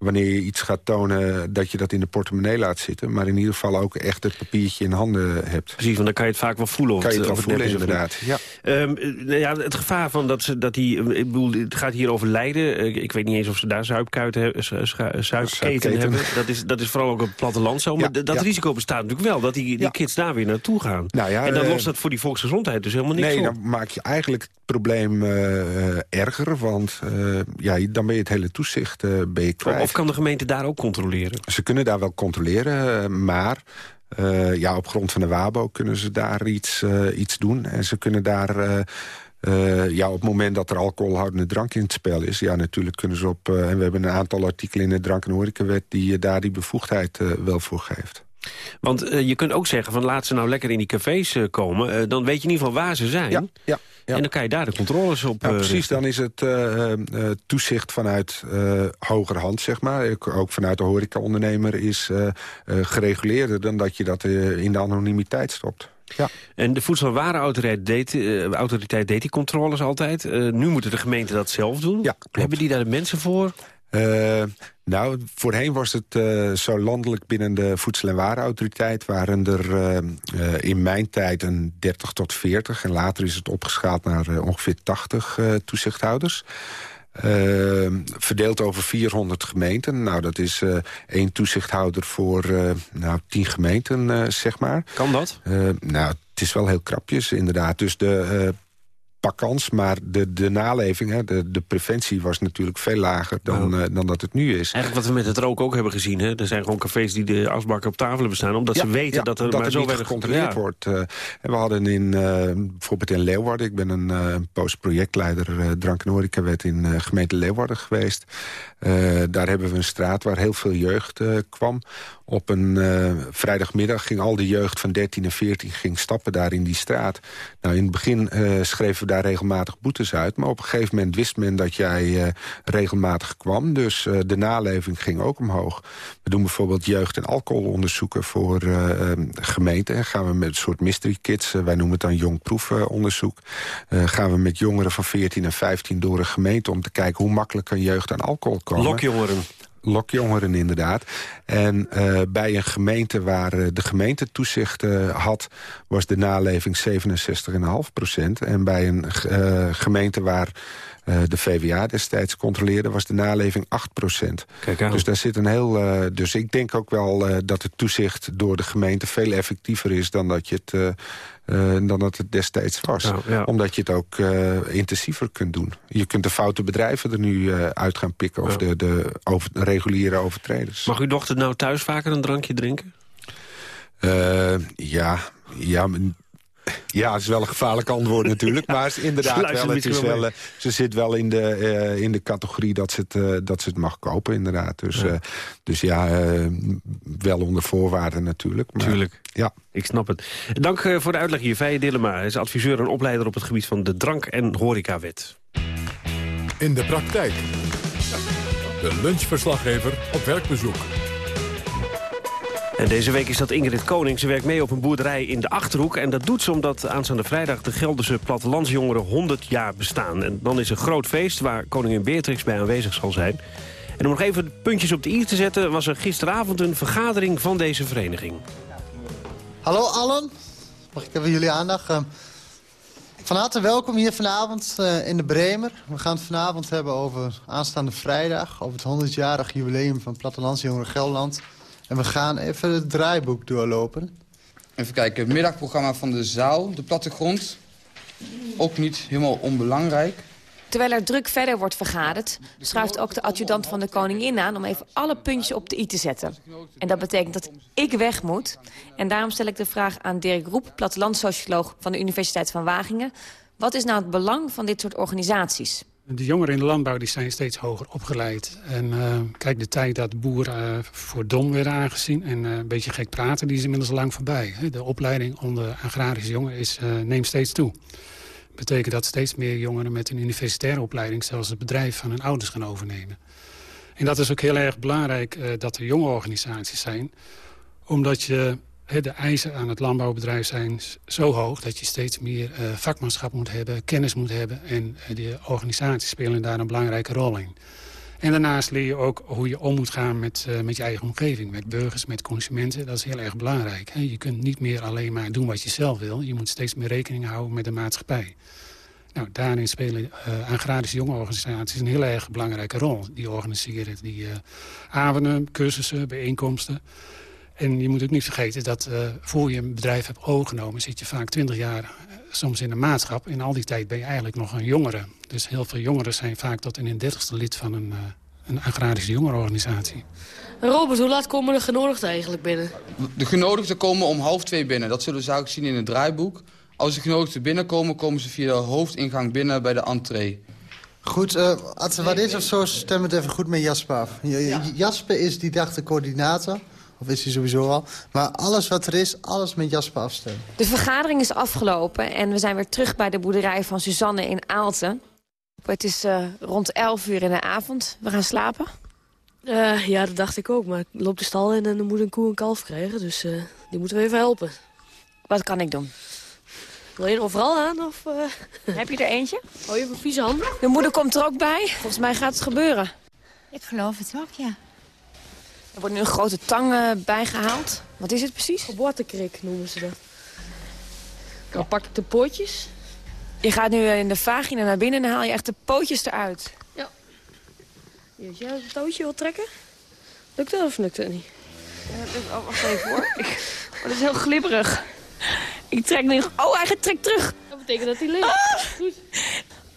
Speaker 17: wanneer je iets gaat tonen dat je dat in de portemonnee laat zitten. Maar in ieder geval ook echt het papiertje in handen hebt.
Speaker 15: Precies, want dan kan je het vaak wel voelen. Of
Speaker 17: kan je het
Speaker 15: wel
Speaker 17: voelen, inderdaad. Ja.
Speaker 15: Um, ja, het gevaar van dat, ze, dat die... Ik bedoel, het gaat hier over Leiden. Ik weet niet eens of ze daar zuipkuiten hebben, zuipketen hebben. Dat is, dat is vooral ook op het platteland zo. Maar dat risico bestaat natuurlijk wel. Dat die, die kids daar weer naartoe gaan.
Speaker 17: Nou ja,
Speaker 15: en dan
Speaker 17: uh,
Speaker 15: lost dat voor die volksgezondheid dus helemaal niks
Speaker 17: nee,
Speaker 15: op.
Speaker 17: dan maak je eigenlijk het probleem uh, erger. Want uh, ja, dan ben je het hele toezicht ben je kwijt.
Speaker 15: Of kan de gemeente daar ook controleren?
Speaker 17: Ze kunnen daar wel controleren, maar... Uh, ja, op grond van de WABO kunnen ze daar iets, uh, iets doen. En ze kunnen daar... Uh, ja, op het moment dat er alcoholhoudende drank in het spel is... ja, natuurlijk kunnen ze op... en we hebben een aantal artikelen in de drank- en horecawet... die daar die bevoegdheid wel voor geeft.
Speaker 15: Want je kunt ook zeggen van laat ze nou lekker in die cafés komen. dan weet je in ieder geval waar ze zijn.
Speaker 17: Ja, ja. Ja.
Speaker 15: En dan kan je daar de controles op...
Speaker 17: Nou, precies, dan is het uh, uh, toezicht vanuit uh, hogerhand, zeg maar. Ook vanuit de horecaondernemer is gereguleerder... dan dat je dat in de anonimiteit stopt. Ja.
Speaker 15: En de Voedsel- en Warenautoriteit deed, autoriteit deed die controles altijd. nu moeten de gemeenten dat zelf doen.
Speaker 17: Ja,
Speaker 15: Hebben die daar de mensen voor?
Speaker 17: Uh, nou, voorheen was het uh, zo landelijk binnen de Voedsel- en Warenautoriteit... waren er uh, in mijn tijd een 30 tot 40. En later is het opgeschaald naar ongeveer 80 toezichthouders. verdeeld over 400 gemeenten. Nou, dat is één toezichthouder voor nou, 10 gemeenten, zeg maar.
Speaker 15: Kan dat?
Speaker 17: nou, het is wel heel krapjes, inderdaad. Dus de pakkans, maar de, de naleving, hè, de, de preventie was natuurlijk veel lager dan, uh, dan dat het nu is.
Speaker 15: Eigenlijk wat we met het rook ook hebben gezien. Hè? Er zijn gewoon cafés die de asbakken op tafel hebben staan... omdat
Speaker 17: ja,
Speaker 15: ze weten
Speaker 17: ja,
Speaker 15: dat er
Speaker 17: dat
Speaker 15: maar zo weinig
Speaker 17: gecontroleerd ja. wordt. Uh, we hadden in, uh, bijvoorbeeld in Leeuwarden... ik ben een, een post-projectleider drank- en horecawet in gemeente Leeuwarden geweest. daar hebben we een straat waar heel veel jeugd kwam. Op een uh, vrijdagmiddag ging al de jeugd van 13 en 14 ging stappen daar in die straat. Nou, in het begin uh, schreven we daar regelmatig boetes uit. Maar op een gegeven moment wist men dat jij uh, regelmatig kwam. Dus de naleving ging ook omhoog. We doen bijvoorbeeld jeugd- en alcoholonderzoeken voor gemeenten. En gaan we met een soort mystery kids, wij noemen het dan jong proefonderzoek. gaan we met jongeren van 14 en 15 door een gemeente om te kijken hoe makkelijk kan jeugd aan alcohol komen.
Speaker 15: Lokjongeren
Speaker 17: lokjongeren inderdaad. En uh, bij een gemeente waar uh, de gemeente toezicht uh, had... was de naleving 67,5 procent. En bij een gemeente waar de VWA destijds controleerde... was de naleving 8 procent. Dus daar zit een heel... dus ik denk ook wel dat het toezicht door de gemeente... veel effectiever is dan dat je het... Uh, dan dat het destijds was.
Speaker 15: Nou, ja.
Speaker 17: Omdat je het ook uh, intensiever kunt doen. Je kunt de foute bedrijven er nu uh, uit gaan pikken... of de, de over, reguliere overtreders.
Speaker 15: Mag uw dochter nou thuis vaker een drankje drinken?
Speaker 17: ja, ja, ja, het is wel een gevaarlijk antwoord natuurlijk. Maar het is inderdaad
Speaker 15: Ze
Speaker 17: wel, het is
Speaker 15: wel mee.
Speaker 17: eh, ze zit wel in de, eh, in de categorie dat ze, het, eh, dat ze het mag kopen inderdaad. Dus
Speaker 15: Ja.
Speaker 17: dus ja eh, wel onder voorwaarden natuurlijk. Maar,
Speaker 15: Tuurlijk.
Speaker 17: Ja.
Speaker 15: Ik snap het. Dank voor de uitleg hier. Feije Dillema Hij is adviseur en opleider op het gebied van de drank- en horecawet.
Speaker 1: In de praktijk. De lunchverslaggever op werkbezoek.
Speaker 15: En deze week is dat Ingrid Koning. Ze werkt mee op een boerderij in de Achterhoek. En dat doet ze omdat aanstaande vrijdag de Gelderse plattelandsjongeren 100 jaar bestaan. En dan is een groot feest waar koningin Beatrix bij aanwezig zal zijn. En om nog even de puntjes op de i te zetten... was er gisteravond een vergadering van deze vereniging.
Speaker 19: Hallo allen, mag ik even jullie aandacht? Van harte welkom hier vanavond uh, in de Bremer. We gaan het vanavond hebben over aanstaande vrijdag... over het 100-jarig jubileum van Plattelandsjongeren Gelderland. En we gaan even het draaiboek doorlopen.
Speaker 20: Even kijken, het middagprogramma van de zaal, de plattegrond. Ook niet helemaal onbelangrijk.
Speaker 21: Terwijl er druk verder wordt vergaderd... schuift ook de adjudant van de koningin aan... om even alle puntjes op de i te zetten. En dat betekent dat ik weg moet. En daarom stel ik de vraag aan Dirk Roep... plattelandsocioloog van de Universiteit van Wageningen... wat is nou het belang van dit soort organisaties?
Speaker 22: De jongeren in de landbouw die zijn steeds hoger opgeleid. En uh, kijk, de tijd dat boeren uh, voor dom werden aangezien... en uh, een beetje gek praten, die is inmiddels lang voorbij. De opleiding onder agrarische jongeren is, neemt steeds toe. Dat betekent dat steeds meer jongeren met een universitaire opleiding... zelfs het bedrijf van hun ouders gaan overnemen. En dat is ook heel erg belangrijk dat er jonge organisaties zijn... omdat je de eisen aan het landbouwbedrijf zijn zo hoog... dat je steeds meer uh, vakmanschap moet hebben, kennis moet hebben... en uh, de organisaties spelen daar een belangrijke rol in. En daarnaast leer je ook hoe je om moet gaan met, uh, met je eigen omgeving... met burgers, met consumenten. Dat is heel erg belangrijk. Je kunt niet meer alleen maar doen wat je zelf wil. Je moet steeds meer rekening houden met de maatschappij. Nou, daarin spelen uh, agrarische jonge organisaties een heel erg belangrijke rol. Die organiseren die avonden, cursussen, bijeenkomsten... En je moet ook niet vergeten dat uh, voor je een bedrijf hebt overgenomen... zit je vaak twintig jaar uh, soms in een maatschap. In al die tijd ben je eigenlijk nog een jongere. Dus heel veel jongeren zijn vaak tot in een dertigste lid van een, uh, een agrarische jongerenorganisatie.
Speaker 16: Robert, hoe laat komen de genodigden eigenlijk binnen?
Speaker 20: De genodigden komen om half twee binnen. Dat zullen ze ook zien in het draaiboek. Als de genodigden binnenkomen, komen ze via de hoofdingang binnen bij de entree.
Speaker 19: Goed, uh, als wat is of zo, stem het even goed met Jasper af. Ja. Jasper is die dag de coördinator. Of is hij sowieso al. Maar alles wat er is, alles met Jasper afstemmen.
Speaker 21: De vergadering is afgelopen en we zijn weer terug bij de boerderij van Suzanne in Aalten. Het is uh, rond 11 uur in de avond. We gaan slapen.
Speaker 16: Uh, ja, dat dacht ik ook. Maar ik loop de stal in en dan moet een koe een kalf krijgen. Dus uh, die moeten we even helpen.
Speaker 21: Wat kan ik doen?
Speaker 16: Wil je er overal aan? Of,
Speaker 21: Heb je er eentje?
Speaker 16: Oh, je hebt vieze handen?
Speaker 21: De moeder komt er ook bij. Volgens mij gaat het gebeuren.
Speaker 23: Ik geloof het ook, ja.
Speaker 21: Er wordt nu een grote tang uh, bijgehaald. Wat is het precies?
Speaker 16: Geboortekrik noemen ze dat. Dan pak ik de pootjes.
Speaker 21: Je gaat nu in de vagina naar binnen en dan haal je echt de pootjes eruit.
Speaker 16: Ja. Als jij het touwtje wil trekken, lukt dat of lukt dat niet?
Speaker 21: Ja, oh, wacht even hoor. ik, oh, dat is heel glibberig. Ik trek nu... Oh, hij gaat trek terug.
Speaker 16: Dat betekent dat hij ligt.
Speaker 21: Ah! Goed.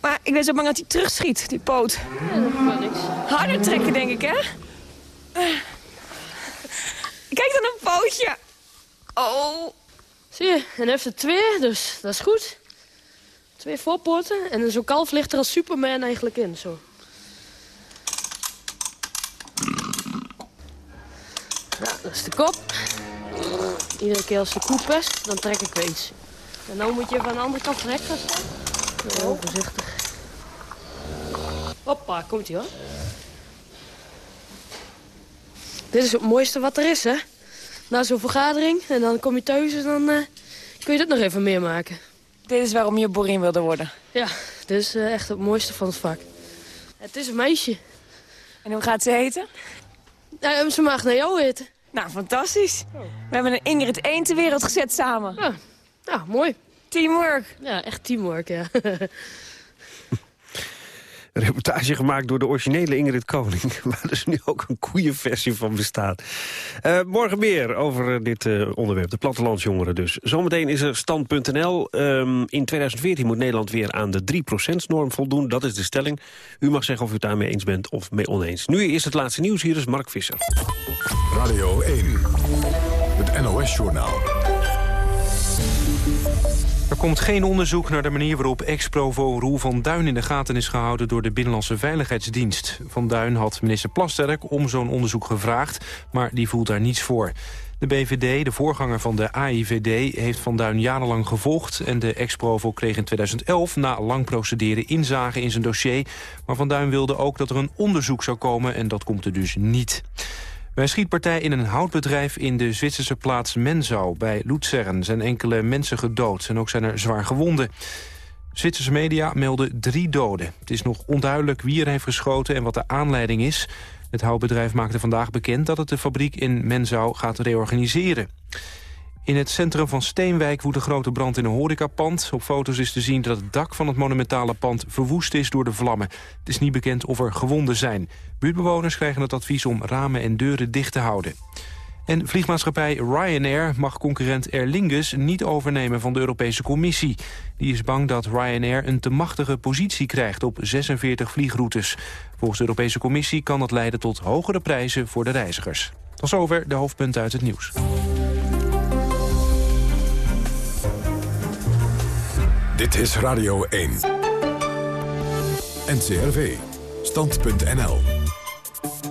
Speaker 21: Maar ik ben zo bang dat hij terugschiet, die poot.
Speaker 16: Ja, dat kan niks.
Speaker 21: Harder trekken, denk ik, hè? Kijk dan een pootje. Oh.
Speaker 16: Zie je, en heeft er twee, dus dat is goed. Twee voorpoorten en zo'n kalf ligt er als Superman eigenlijk in, zo. Ja, dat is de kop. Iedere keer als de koe pest, dan trek ik weer iets. En dan moet je van de andere kant staan. Heel voorzichtig. Hoppa, komt ie hoor. Dit is het mooiste wat er is, hè? Na zo'n vergadering en dan kom je thuis en dan uh, kun je dit nog even meemaken.
Speaker 21: Dit is waarom je boerin wilde worden?
Speaker 16: Ja, dit is uh, echt het mooiste van het vak. Het is een meisje.
Speaker 21: En hoe gaat ze heten?
Speaker 16: Nou, ze mag naar jou heten.
Speaker 21: Nou, fantastisch. Oh. We hebben een Ingrid 1 ter wereld gezet samen.
Speaker 16: Ja, ja mooi.
Speaker 21: Teamwork.
Speaker 16: Ja, echt teamwork, ja.
Speaker 15: Reportage gemaakt door de originele Ingrid Koning... waar dus nu ook een koeienversie van bestaat. Uh, morgen meer over dit uh, onderwerp, de plattelandsjongeren dus. Zometeen is er stand.nl. Um, in 2014 moet Nederland weer aan de 3%-norm voldoen. Dat is de stelling. U mag zeggen of u het daarmee eens bent of mee oneens. Nu is het laatste nieuws. Hier is Mark Visser.
Speaker 1: Radio 1, het NOS-journaal.
Speaker 24: Er komt geen onderzoek naar de manier waarop ex-provo Roel van Duin in de gaten is gehouden door de Binnenlandse Veiligheidsdienst. Van Duin had minister Plasterk om zo'n onderzoek gevraagd, maar die voelt daar niets voor. De BVD, de voorganger van de AIVD, heeft Van Duin jarenlang gevolgd... en de ex-provo kreeg in 2011 na lang procederen inzage in zijn dossier. Maar Van Duin wilde ook dat er een onderzoek zou komen en dat komt er dus niet. Bij schietpartij in een houtbedrijf in de Zwitserse plaats Menzau bij Luzern zijn enkele mensen gedood en ook zijn er zwaar gewonden. Zwitserse media melden drie doden. Het is nog onduidelijk wie er heeft geschoten en wat de aanleiding is. Het houtbedrijf maakte vandaag bekend dat het de fabriek in Menzau gaat reorganiseren. In het centrum van Steenwijk woedt een grote brand in een horecapand. Op foto's is te zien dat het dak van het monumentale pand verwoest is door de vlammen. Het is niet bekend of er gewonden zijn. Buurtbewoners krijgen het advies om ramen en deuren dicht te houden. En vliegmaatschappij Ryanair mag concurrent Aer Lingus niet overnemen van de Europese Commissie. Die is bang dat Ryanair een te machtige positie krijgt op 46 vliegroutes. Volgens de Europese Commissie kan dat leiden tot hogere prijzen voor de reizigers. Tot zover de hoofdpunten uit het nieuws.
Speaker 1: Dit is Radio 1. NCRV. Stand.nl.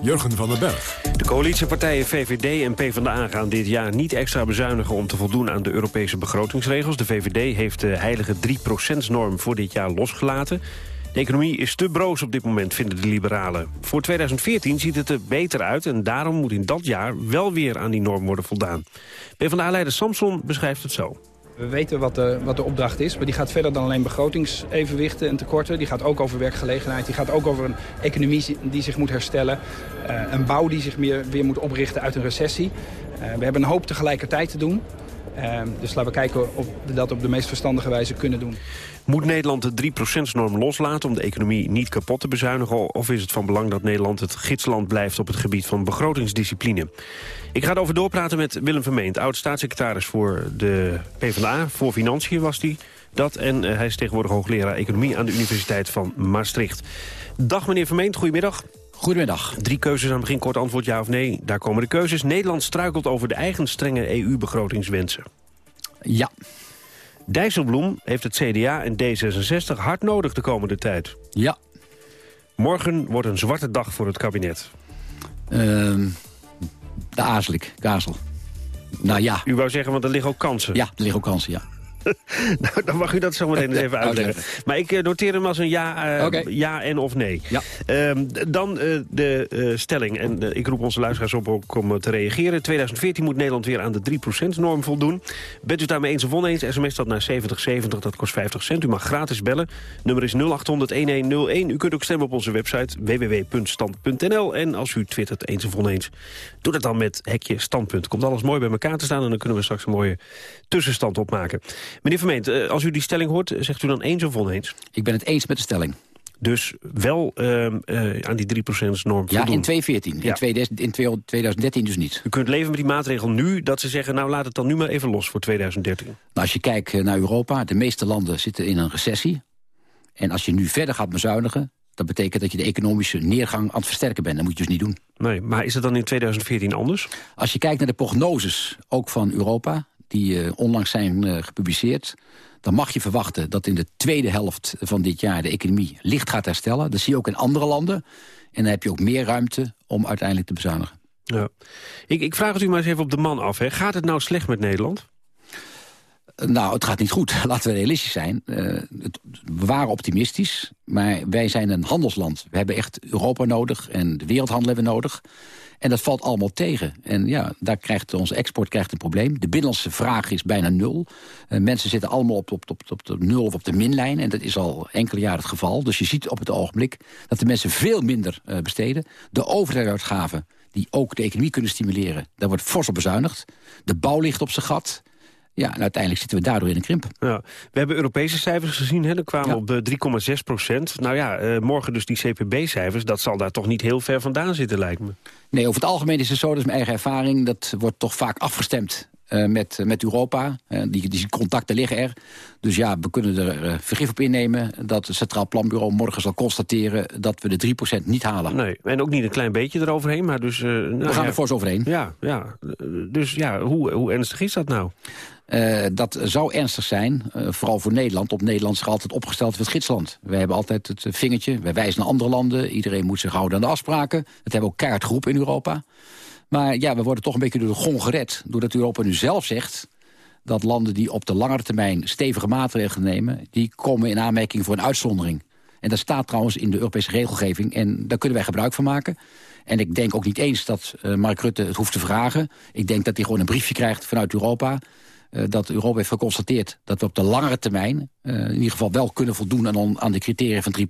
Speaker 1: Jurgen van den Berg.
Speaker 15: De coalitiepartijen VVD en PvdA gaan dit jaar niet extra bezuinigen... om te voldoen aan de Europese begrotingsregels. De VVD heeft de heilige 3%-norm voor dit jaar losgelaten. De economie is te broos op dit moment, vinden de liberalen. Voor 2014 ziet het er beter uit en daarom moet in dat jaar wel weer aan die norm worden voldaan. PvdA-leider Samson beschrijft het zo.
Speaker 25: We weten wat de, wat de opdracht is, maar die gaat verder dan alleen begrotingsevenwichten en tekorten. Die gaat ook over werkgelegenheid, die gaat ook over een economie die zich moet herstellen. Uh, een bouw die zich weer moet oprichten uit een recessie. Uh, we hebben een hoop tegelijkertijd te doen. Uh, dus laten we kijken of we dat op de meest verstandige wijze kunnen doen.
Speaker 15: Moet Nederland de 3%-norm loslaten om de economie niet kapot te bezuinigen... of is het van belang dat Nederland het gidsland blijft op het gebied van begrotingsdiscipline? Ik ga erover doorpraten met Willem Vermeend, oud-staatssecretaris voor de PvdA. Voor Financiën was hij dat en hij is tegenwoordig hoogleraar economie aan de Universiteit van Maastricht. Dag meneer Vermeend, goedemiddag.
Speaker 26: Goedemiddag.
Speaker 15: Drie keuzes aan het begin, kort antwoord ja of nee. Daar komen de keuzes. Nederland struikelt over de eigen strenge EU-begrotingswensen.
Speaker 26: Ja.
Speaker 15: Dijsselbloem heeft het CDA en D66 hard nodig de komende tijd.
Speaker 26: Ja.
Speaker 15: Morgen wordt een zwarte dag voor het kabinet.
Speaker 26: Uh, de aarzelik, Kazel. Nou ja.
Speaker 15: U wou zeggen, want er liggen ook kansen.
Speaker 26: Ja, er liggen ook kansen, ja.
Speaker 15: nou, dan mag u dat zo meteen eens even uitleggen. Maar ik uh, noteer hem als een ja, uh, okay. ja en of nee.
Speaker 26: Ja.
Speaker 15: Uh, dan uh, de stelling. En ik roep onze luisteraars op ook om te reageren. 2014 moet Nederland weer aan de 3%-norm voldoen. Bent u het daarmee eens of oneens? SMS dat naar 7070, dat kost 50 cent. U mag gratis bellen. Nummer is 0800-1101. U kunt ook stemmen op onze website www.stand.nl. En als u twittert eens of oneens, doe dat dan met hekje standpunt. Komt alles mooi bij elkaar te staan en dan kunnen we straks een mooie tussenstand opmaken. Meneer Vermeent, als u die stelling hoort, zegt u dan eens of oneens?
Speaker 26: Ik ben het eens met de stelling.
Speaker 15: Dus wel uh, uh, aan die 3%-norm
Speaker 26: Ja, in 2014. Ja. In, 2013 dus niet.
Speaker 15: U kunt leven met die maatregel nu, dat ze zeggen... nou, laat het dan nu maar even los voor 2013. Nou,
Speaker 26: als je kijkt naar Europa, de meeste landen zitten in een recessie. En als je nu verder gaat bezuinigen... dat betekent dat je de economische neergang aan het versterken bent. Dat moet je dus niet doen.
Speaker 15: Nee, maar is het dan in 2014 anders?
Speaker 26: Als je kijkt naar de prognoses, ook van Europa die uh, onlangs zijn uh, gepubliceerd... dan mag je verwachten dat in de tweede helft van dit jaar... de economie licht gaat herstellen. Dat zie je ook in andere landen. En dan heb je ook meer ruimte om uiteindelijk te bezuinigen.
Speaker 15: Ja. Ik, ik vraag het u maar eens even op de man af. Hè. Gaat het nou slecht met Nederland?
Speaker 26: Nou, het gaat niet goed. Laten we realistisch zijn. Uh, het, we waren optimistisch, maar wij zijn een handelsland. We hebben echt Europa nodig en de wereldhandel hebben we nodig. En dat valt allemaal tegen. En ja, daar krijgt onze export krijgt een probleem. De binnenlandse vraag is bijna nul. Uh, mensen zitten allemaal op, op, op, op de nul of op de minlijn. En dat is al enkele jaren het geval. Dus je ziet op het ogenblik dat de mensen veel minder uh, besteden. De overheidsuitgaven die ook de economie kunnen stimuleren... daar wordt fors op bezuinigd. De bouw ligt op zijn gat. Ja, en uiteindelijk zitten we daardoor in een krimp.
Speaker 15: Ja. We hebben Europese cijfers gezien, hè? dat kwamen ja. op de 3,6 procent. Nou ja, uh, morgen dus die CPB-cijfers, dat zal daar toch niet heel ver vandaan zitten, lijkt me.
Speaker 26: Nee, over het algemeen is het zo, dat is mijn eigen ervaring... dat wordt toch vaak afgestemd met, met Europa. Uh, die, die contacten liggen er. Dus ja, we kunnen er vergif op innemen... dat het Centraal Planbureau morgen zal constateren... dat we de 3% niet halen.
Speaker 15: Nee, en ook niet een klein beetje eroverheen, maar dus... Nou,
Speaker 26: we gaan er fors overheen.
Speaker 15: Ja, ja. dus ja, hoe, hoe ernstig is dat nou?
Speaker 26: Uh, dat zou ernstig zijn, uh, vooral voor Nederland. Op Nederland is altijd opgesteld voor het gidsland. We hebben altijd het vingertje, wij wijzen naar andere landen. Iedereen moet zich houden aan de afspraken. Dat hebben we ook kaart geroepen in Europa. Maar ja, we worden toch een beetje door de gong gered. Doordat Europa nu zelf zegt dat landen die op de langere termijn stevige maatregelen nemen... die komen in aanmerking voor een uitzondering. En dat staat trouwens in de Europese regelgeving. En daar kunnen wij gebruik van maken. En ik denk ook niet eens dat uh, Mark Rutte het hoeft te vragen. Ik denk dat hij gewoon een briefje krijgt vanuit Europa... Uh, dat Europa heeft geconstateerd dat we op de langere termijn... Uh, in ieder geval wel kunnen voldoen aan, aan de criteria van 3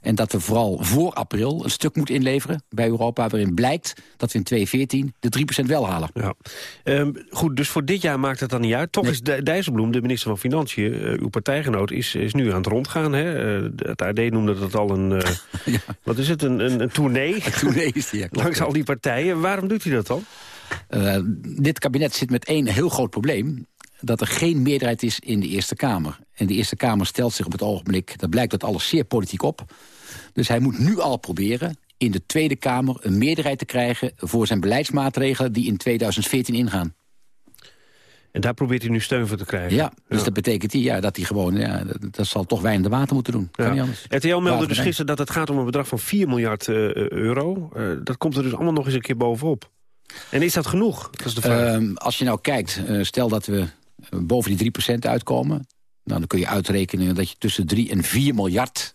Speaker 26: en dat we vooral voor april een stuk moeten inleveren bij Europa... waarin blijkt dat we in 2014 de 3% wel halen.
Speaker 15: Ja. Um, goed, dus voor dit jaar maakt het dan niet uit. Toch nee. is Dijsselbloem, de minister van Financiën, uh, uw partijgenoot... Is, is nu aan het rondgaan. Hè? Uh, het AD noemde dat al een... Uh, ja. Wat is het? Een, een, een tournee?
Speaker 26: Een tournee is die, ja,
Speaker 15: Langs al die partijen. Waarom doet hij dat dan?
Speaker 26: dit kabinet zit met één heel groot probleem dat er geen meerderheid is in de Eerste Kamer. En de Eerste Kamer stelt zich op het ogenblik... dat blijkt dat alles zeer politiek op. Dus hij moet nu al proberen in de Tweede Kamer een meerderheid te krijgen... voor zijn beleidsmaatregelen die in 2014 ingaan.
Speaker 15: En daar probeert hij nu steun voor te krijgen.
Speaker 26: Ja, dus dat betekent hij, ja, dat hij gewoon... Ja, dat, dat zal toch wijnende water moeten doen. Kan niet anders.
Speaker 15: RTL meldde
Speaker 26: Water
Speaker 15: dus gisteren dat het gaat om een bedrag van 4 miljard eh, euro. Eh, dat komt er dus allemaal nog eens een keer bovenop. En is dat genoeg? Dat is de vraag.
Speaker 26: Ehm, als je nou kijkt, eh, stel dat we eh, boven die 3% uitkomen... Nou, dan kun je uitrekenen dat je tussen 3 en 4 miljard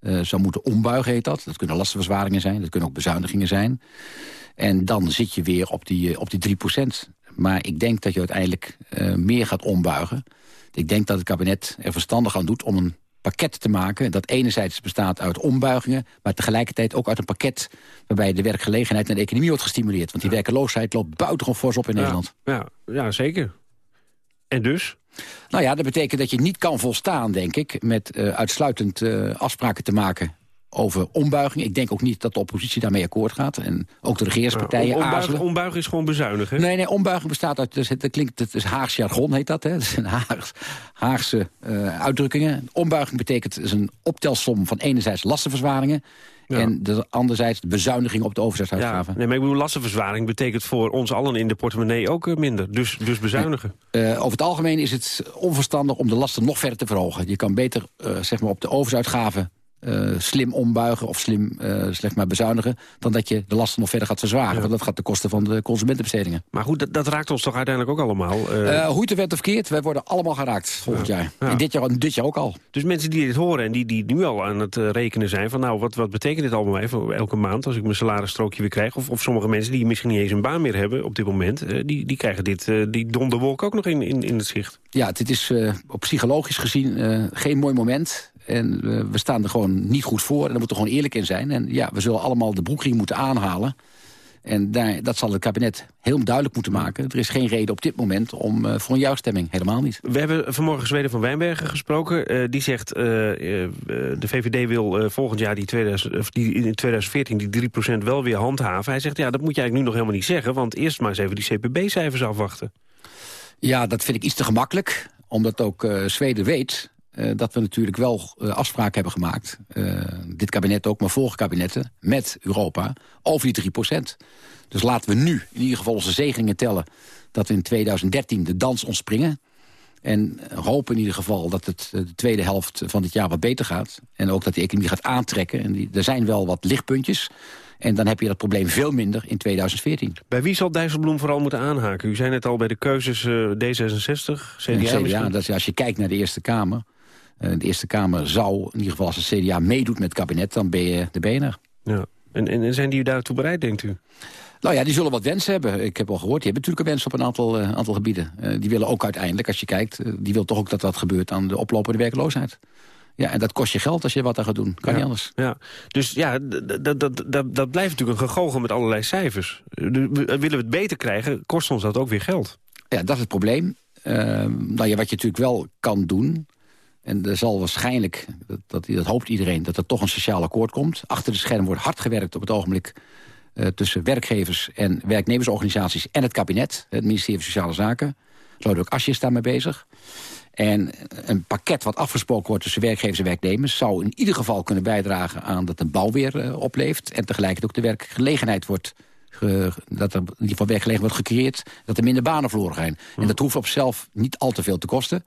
Speaker 26: eh, zou moeten ombuigen, heet dat. Dat kunnen lastenverzwaringen zijn, dat kunnen ook bezuinigingen zijn. En dan zit je weer op die, eh, op die 3%. Maar ik denk dat je uiteindelijk eh, meer gaat ombuigen. Ik denk dat het kabinet er verstandig aan doet om een pakket te maken... dat enerzijds bestaat uit ombuigingen... maar tegelijkertijd ook uit een pakket... waarbij de werkgelegenheid en de economie wordt gestimuleerd. Want die werkeloosheid loopt buitengewoon fors op in Nederland.
Speaker 15: Ja, ja, zeker. En dus?
Speaker 26: Nou ja, dat betekent dat je niet kan volstaan, denk ik... met eh, uitsluitend eh, afspraken te maken over ombuiging. Ik denk ook niet dat de oppositie daarmee akkoord gaat. En ook de regeringspartijen
Speaker 15: Ja, ombuigen, ombuigen is gewoon bezuinigen.
Speaker 26: Nee, nee, ombuiging bestaat uit... Dus het, dat klinkt, het is Haags jargon, heet dat. Hè? Dat zijn Haags, Haagse eh, uitdrukkingen. Ombuiging betekent is een optelsom van enerzijds lastenverzwaringen... en de, anderzijds de bezuiniging op de
Speaker 15: Ja,
Speaker 26: overheidsuitgaven.
Speaker 15: nee, maar ik bedoel, lastenverzwaring betekent voor ons allen in de portemonnee ook eh, minder. Dus, dus bezuinigen.
Speaker 26: Eh, over het algemeen is het onverstandig om de lasten nog verder te verhogen. Je kan beter eh, zeg maar op de overheidsuitgaven eh, slim ombuigen of slim slecht maar bezuinigen... dan dat je de lasten nog verder gaat verzwaren. Want dat gaat ten koste van de consumentenbestedingen.
Speaker 15: Maar goed, dat, dat raakt ons toch uiteindelijk ook allemaal. eh.
Speaker 26: Hoe het went of keert, wij worden allemaal geraakt volgend jaar.
Speaker 15: Ja.
Speaker 26: En dit jaar, dit jaar ook al.
Speaker 15: Dus mensen die dit horen en die, die nu al aan het rekenen zijn... van nou, wat, wat betekent dit allemaal even elke maand... als ik mijn salarisstrookje weer krijg? Of, of sommige mensen die misschien niet eens een baan meer hebben op dit moment... die, die krijgen dit, die donderwolk ook nog in, in, in het zicht.
Speaker 26: Ja, dit is op psychologisch gezien geen mooi moment. En we staan er gewoon niet goed voor. En daar moeten we gewoon eerlijk in zijn. En ja, we zullen allemaal de broekriem moeten aanhalen. En daar, dat zal het kabinet heel duidelijk moeten maken. Er is geen reden op dit moment om eh, voor een jouwstemming. Helemaal niet.
Speaker 15: We hebben vanmorgen Zweden van Wijnbergen gesproken. Eh, die zegt, eh, de VVD wil volgend jaar die, 2000, of die in 2014 die 3% wel weer handhaven. Hij zegt, ja, dat moet je eigenlijk nu nog helemaal niet zeggen... want eerst maar eens even die CPB-cijfers afwachten.
Speaker 26: Ja, dat vind ik iets te gemakkelijk. Omdat ook Zweden weet eh, dat we natuurlijk wel eh, afspraken hebben gemaakt. eh, dit kabinet ook, maar vorige kabinetten, met Europa, over die 3% Dus laten we nu in ieder geval onze zegeningen tellen... dat we in 2013 de dans ontspringen. En hopen in ieder geval dat het de tweede helft van dit jaar wat beter gaat. En ook dat die economie gaat aantrekken. En die, er zijn wel wat lichtpuntjes. En dan heb je dat probleem veel minder in 2014.
Speaker 15: Bij wie zal Dijsselbloem vooral moeten aanhaken? U zei net al bij de keuzes eh, D66, CDA
Speaker 26: En
Speaker 15: misschien?
Speaker 26: CDA, dat is, als je kijkt naar de Eerste Kamer... eh, de Eerste Kamer zou, in ieder geval als het CDA meedoet met het kabinet... dan ben je de BNR.
Speaker 15: Ja. En, en zijn die daartoe bereid, denkt u?
Speaker 26: Nou ja, die zullen wat wensen hebben. Ik heb al gehoord, die hebben natuurlijk een wens op een aantal, eh, aantal gebieden. Eh, die willen ook uiteindelijk, als je kijkt... die wil toch ook dat dat gebeurt aan de oplopende werkloosheid. Ja, en dat kost je geld als je wat aan gaat doen. Kan
Speaker 15: ja.
Speaker 26: niet anders.
Speaker 15: Ja. Dus ja, dat blijft natuurlijk een gegogel met allerlei cijfers. Willen we het beter krijgen, kost ons dat ook weer geld.
Speaker 26: Ja, dat is het probleem. Nou ja, wat je natuurlijk wel kan doen... en er zal waarschijnlijk, dat, dat, dat hoopt iedereen... dat er toch een sociaal akkoord komt. Achter de scherm wordt hard gewerkt op het ogenblik... eh, tussen werkgevers en werknemersorganisaties en het kabinet. Het ministerie van Sociale Zaken. Lodewijk Asje is daarmee bezig. En een pakket wat afgesproken wordt tussen werkgevers en werknemers... zou in ieder geval kunnen bijdragen aan dat de bouw weer eh, opleeft... en tegelijkertijd ook de werkgelegenheid wordt... ge- dat er in ieder geval werkgelegenheid wordt gecreëerd... dat er minder banen verloren gaan. En dat hoeft op zichzelf niet al te veel te kosten.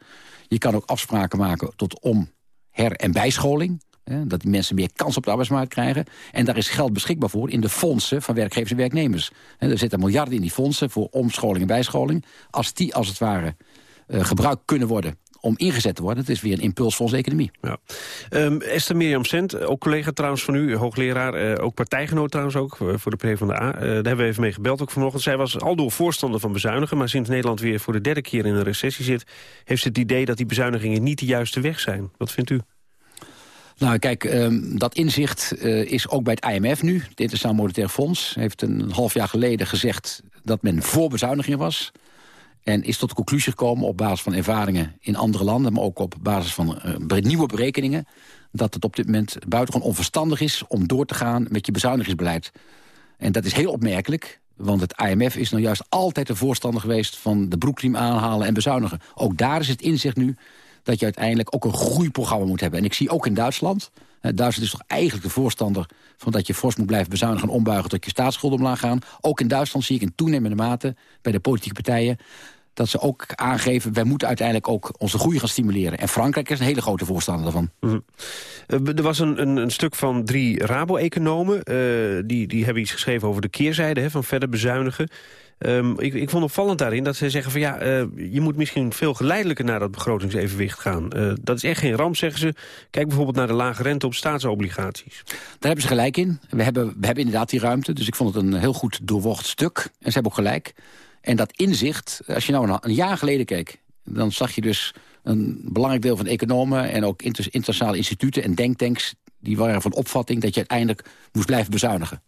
Speaker 26: Je kan ook afspraken maken tot om her- en bijscholing... Hè, dat die mensen meer kans op de arbeidsmarkt krijgen. En daar is geld beschikbaar voor in de fondsen van werkgevers en werknemers. Er zitten miljarden in die fondsen voor omscholing en bijscholing. Als die als het ware eh, gebruikt kunnen worden om ingezet te worden... het is weer een impuls voor onze economie.
Speaker 15: Ja. Ehm, Esther Mirjam Sent, ook collega trouwens van u, hoogleraar... eh, ook partijgenoot trouwens ook, eh, voor de PvdA. Eh daar hebben we even mee gebeld ook vanochtend. Zij was aldoor voorstander van bezuinigen... maar sinds Nederland weer voor de derde keer in een recessie zit... heeft ze het idee dat die bezuinigingen niet de juiste weg zijn. Wat vindt u?
Speaker 26: Nou, kijk, ehm, dat inzicht is ook bij het IMF nu. Het Internationaal Monetair Fonds heeft een half jaar geleden gezegd... dat men voor bezuinigingen was. En is tot de conclusie gekomen op basis van ervaringen in andere landen... maar ook op basis van eh, nieuwe berekeningen... dat het op dit moment buitengewoon onverstandig is om door te gaan met je bezuinigingsbeleid. En dat is heel opmerkelijk, want het IMF is nou juist altijd een voorstander geweest... van de broekriem aanhalen en bezuinigen. Ook daar is het inzicht nu dat je uiteindelijk ook een groeiprogramma moet hebben. En ik zie ook in Duitsland... eh, Duitsland is toch eigenlijk de voorstander van dat je fors moet blijven bezuinigen... en ombuigen tot je staatsschulden omlaag gaan. Ook in Duitsland zie ik in toenemende mate bij de politieke partijen... dat ze ook aangeven... wij moeten uiteindelijk ook onze groei gaan stimuleren. En Frankrijk is een hele grote voorstander daarvan.
Speaker 15: Mhm. Uh, er was een, een, een, stuk van drie Rabo-economen. Uh, die, die hebben iets geschreven over de keerzijde hè, van verder bezuinigen. Um, ik, ik vond opvallend daarin dat ze zeggen van ja, uh, je moet misschien veel geleidelijker naar dat begrotingsevenwicht gaan. dat is echt geen ramp, zeggen ze. Kijk bijvoorbeeld naar de lage rente op staatsobligaties.
Speaker 26: Daar hebben ze gelijk in. We hebben, we hebben inderdaad die ruimte, dus ik vond het een heel goed doorwocht stuk. En ze hebben ook gelijk. En dat inzicht, als je nou een, jaar geleden keek... dan zag je dus een belangrijk deel van economen... en ook internationale instituten en denktanks... die waren van opvatting dat je uiteindelijk moest blijven bezuinigen.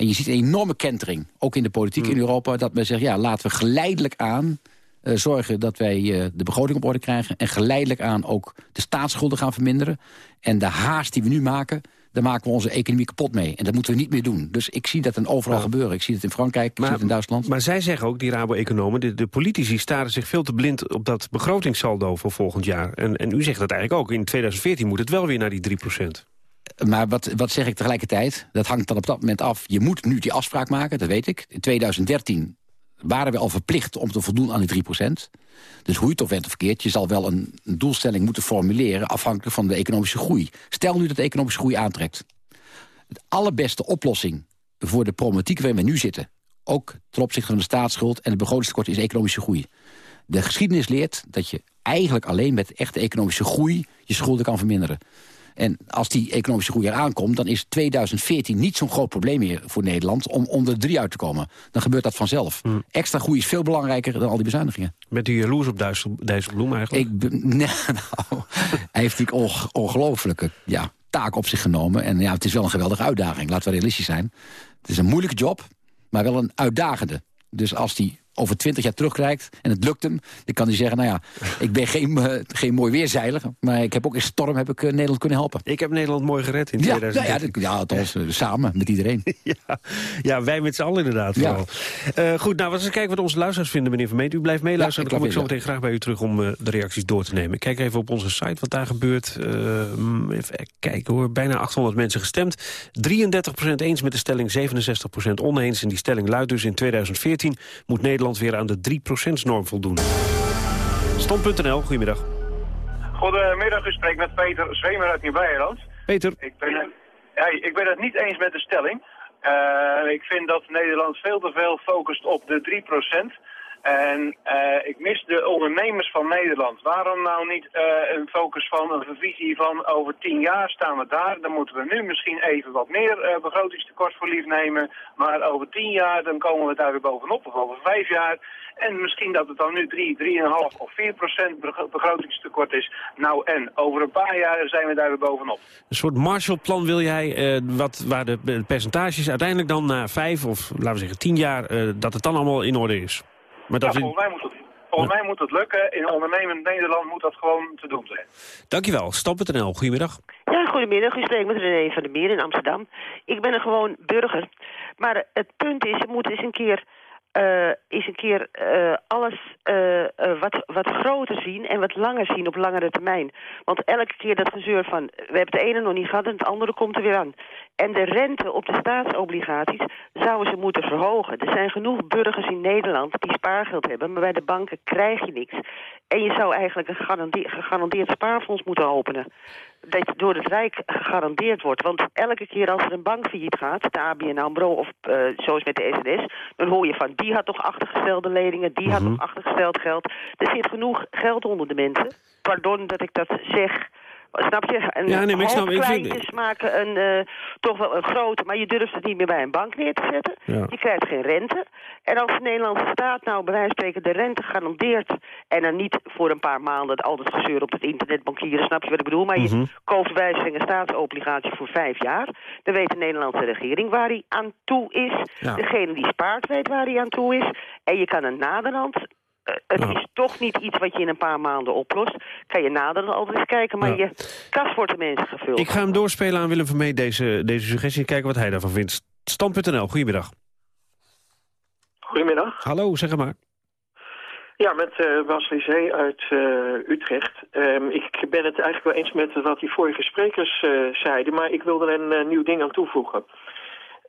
Speaker 26: En je ziet een enorme kentering, ook in de politiek in Europa... dat men zegt, ja, laten we geleidelijk aan uh, zorgen dat wij uh, de begroting op orde krijgen... en geleidelijk aan ook de staatsschulden gaan verminderen. En de haast die we nu maken, daar maken we onze economie kapot mee. En dat moeten we niet meer doen. Dus ik zie dat dan overal ja. gebeuren. Ik zie het in Frankrijk, ik zie het in Duitsland.
Speaker 15: Maar zij zeggen ook, die Rabo-economen... De, de, politici staren zich veel te blind op dat begrotingssaldo voor volgend jaar. En, en u zegt dat eigenlijk ook. In 2014 moet het wel weer naar die 3
Speaker 26: maar wat, wat zeg ik tegelijkertijd? Dat hangt dan op dat moment af. Je moet nu die afspraak maken, dat weet ik. In 2013 waren we al verplicht om te voldoen aan die 3% Dus hoe je het of bent of verkeerd, je zal wel een, een, doelstelling moeten formuleren... afhankelijk van de economische groei. Stel nu dat de economische groei aantrekt. De allerbeste oplossing voor de problematiek waarin we nu zitten... ook ten opzichte van de staatsschuld en de begrotingstekort is economische groei. De geschiedenis leert dat je eigenlijk alleen met echte economische groei... je schulden kan verminderen. En als die economische groei eraan komt... dan is 2014 niet zo'n groot probleem meer voor Nederland... om onder de drie uit te komen. Dan gebeurt dat vanzelf. Mm. Extra groei is veel belangrijker dan al die bezuinigingen.
Speaker 15: Met die jaloers op Dijsselbloem eigenlijk?
Speaker 26: Ik, nee, nou, hij heeft die ongelooflijke ja, taak op zich genomen. En ja, het is wel een geweldige uitdaging. Laten we realistisch zijn. Het is een moeilijke job, maar wel een uitdagende. Dus als die over twintig jaar terugkrijgt en het lukt hem... dan kan hij zeggen, nou ja, ik ben geen, uh, geen mooi weerzeiler... maar ik heb ook in storm heb ik, uh, Nederland kunnen helpen.
Speaker 15: Ik heb Nederland mooi gered in
Speaker 26: ja,
Speaker 15: 2013.
Speaker 26: Ja, ja, althans uh, samen met iedereen.
Speaker 15: ja, ja, wij met z'n allen inderdaad vooral. Ja. goed, nou, eens kijken wat onze luisteraars vinden, meneer Vermeet. U blijft meeluisteren, dan kom ik zo meteen graag bij u terug... om de reacties door te nemen. Kijk even op onze site wat daar gebeurt. even kijken hoor, bijna 800 mensen gestemd. 33% eens met de stelling, 67% oneens. En die stelling luidt dus in 2014 moet Nederland weer aan de 3%-norm voldoen. Stand.nl, goedemiddag.
Speaker 27: Goedemiddag, u spreekt met Peter Zwemer uit Nieuw-Beierland.
Speaker 15: Peter.
Speaker 27: Ik ben, ja, ik ben het niet eens met de stelling. Uh, ik vind dat Nederland veel te veel focust op de 3%. En uh, ik mis de ondernemers van Nederland. Waarom nou niet uh, een focus van een visie van over tien jaar staan we daar. Dan moeten we nu misschien even wat meer uh, begrotingstekort voor lief nemen. Maar over tien jaar dan komen we daar weer bovenop. Of over vijf jaar. En misschien dat het dan nu 3, 3,5 of 4 procent begrotingstekort is. Nou en, over een paar jaar zijn we daar weer bovenop.
Speaker 15: Een soort Marshallplan wil jij, wat, waar de percentages uiteindelijk dan na vijf of laten we zeggen tien jaar, dat het dan allemaal in orde is.
Speaker 27: Maar dat ja, volgens, mij moet het, volgens mij moet het lukken. In ondernemend Nederland moet dat gewoon te doen zijn.
Speaker 15: Dankjewel. Stam.nl, goedemiddag.
Speaker 28: Ja, goedemiddag. U spreekt met René van der Meer in Amsterdam. Ik ben een gewoon burger. Maar het punt is, je moet eens een keer uh, is een keer uh, alles uh, wat, wat groter zien en wat langer zien op langere termijn. Want elke keer dat gezeur van, we hebben het ene nog niet gehad en het andere komt er weer aan. En de rente op de staatsobligaties zouden ze moeten verhogen. Er zijn genoeg burgers in Nederland die spaargeld hebben, maar bij de banken krijg je niks. En je zou eigenlijk een gegarandeerd spaarfonds moeten openen dat door het Rijk gegarandeerd wordt. Want elke keer als er een bank failliet gaat, de ABN AMRO of uh, zoals met de SNS... dan hoor je van, die had toch achtergestelde leningen, die had
Speaker 15: Mhm.
Speaker 28: toch achtergesteld geld. Er zit genoeg geld onder de mensen. Pardon dat ik dat zeg... Snap je? En
Speaker 15: Ja, nee, maar ik snap- ik vind-
Speaker 28: kleintjes maken een, eh, toch wel een grote... maar je durft het niet meer bij een bank neer te zetten.
Speaker 15: Ja.
Speaker 28: Je krijgt geen rente. En als de Nederlandse staat nou bij wijze van spreken de rente garandeert... en dan niet voor een paar maanden het altijd gezeur op het internet bankieren... snap je wat ik bedoel? Maar je
Speaker 15: Mhm.
Speaker 28: koopt bij een staatsobligatie voor vijf jaar. Dan weet de Nederlandse regering waar hij aan toe is.
Speaker 15: Ja.
Speaker 28: Degene die spaart weet waar hij aan toe is. En je kan een naderhand... eh, het is toch niet iets wat je in een paar maanden oplost. Kan je naderhand altijd eens kijken, maar
Speaker 15: Ja.
Speaker 28: je kas wordt de mensen gevuld.
Speaker 15: Ik ga hem doorspelen aan Willem Vermee, deze, deze suggestie. Kijken wat hij daarvan vindt. Stand.nl, goedemiddag.
Speaker 29: Goedemiddag.
Speaker 15: Hallo, zeg maar.
Speaker 29: Ja, met eh Bas Lisee uit eh, Utrecht. Ehm, ik ben het eigenlijk wel eens met wat die vorige sprekers eh, zeiden, maar ik wil er een nieuw ding aan toevoegen.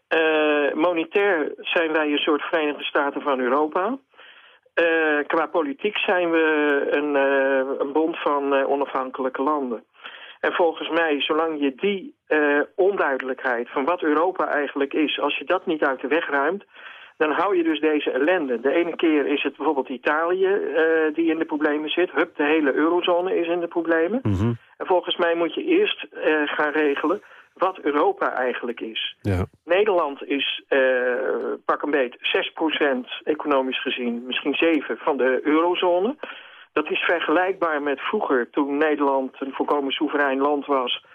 Speaker 29: Eh, monetair zijn wij een soort Verenigde Staten van Europa. Eh, qua politiek zijn we een, eh, een bond van eh, onafhankelijke landen. En volgens mij, zolang je die onduidelijkheid van wat Europa eigenlijk is... als je dat niet uit de weg ruimt, dan hou je dus deze ellende. De ene keer is het bijvoorbeeld Italië die in de problemen zit. Hup, de hele eurozone is in de problemen. En volgens mij moet je eerst gaan regelen wat Europa eigenlijk is.
Speaker 15: Ja.
Speaker 29: Nederland is eh, pak een beet 6% economisch gezien, misschien 7 van de eurozone. Dat is vergelijkbaar met vroeger, toen Nederland een volkomen soeverein land was.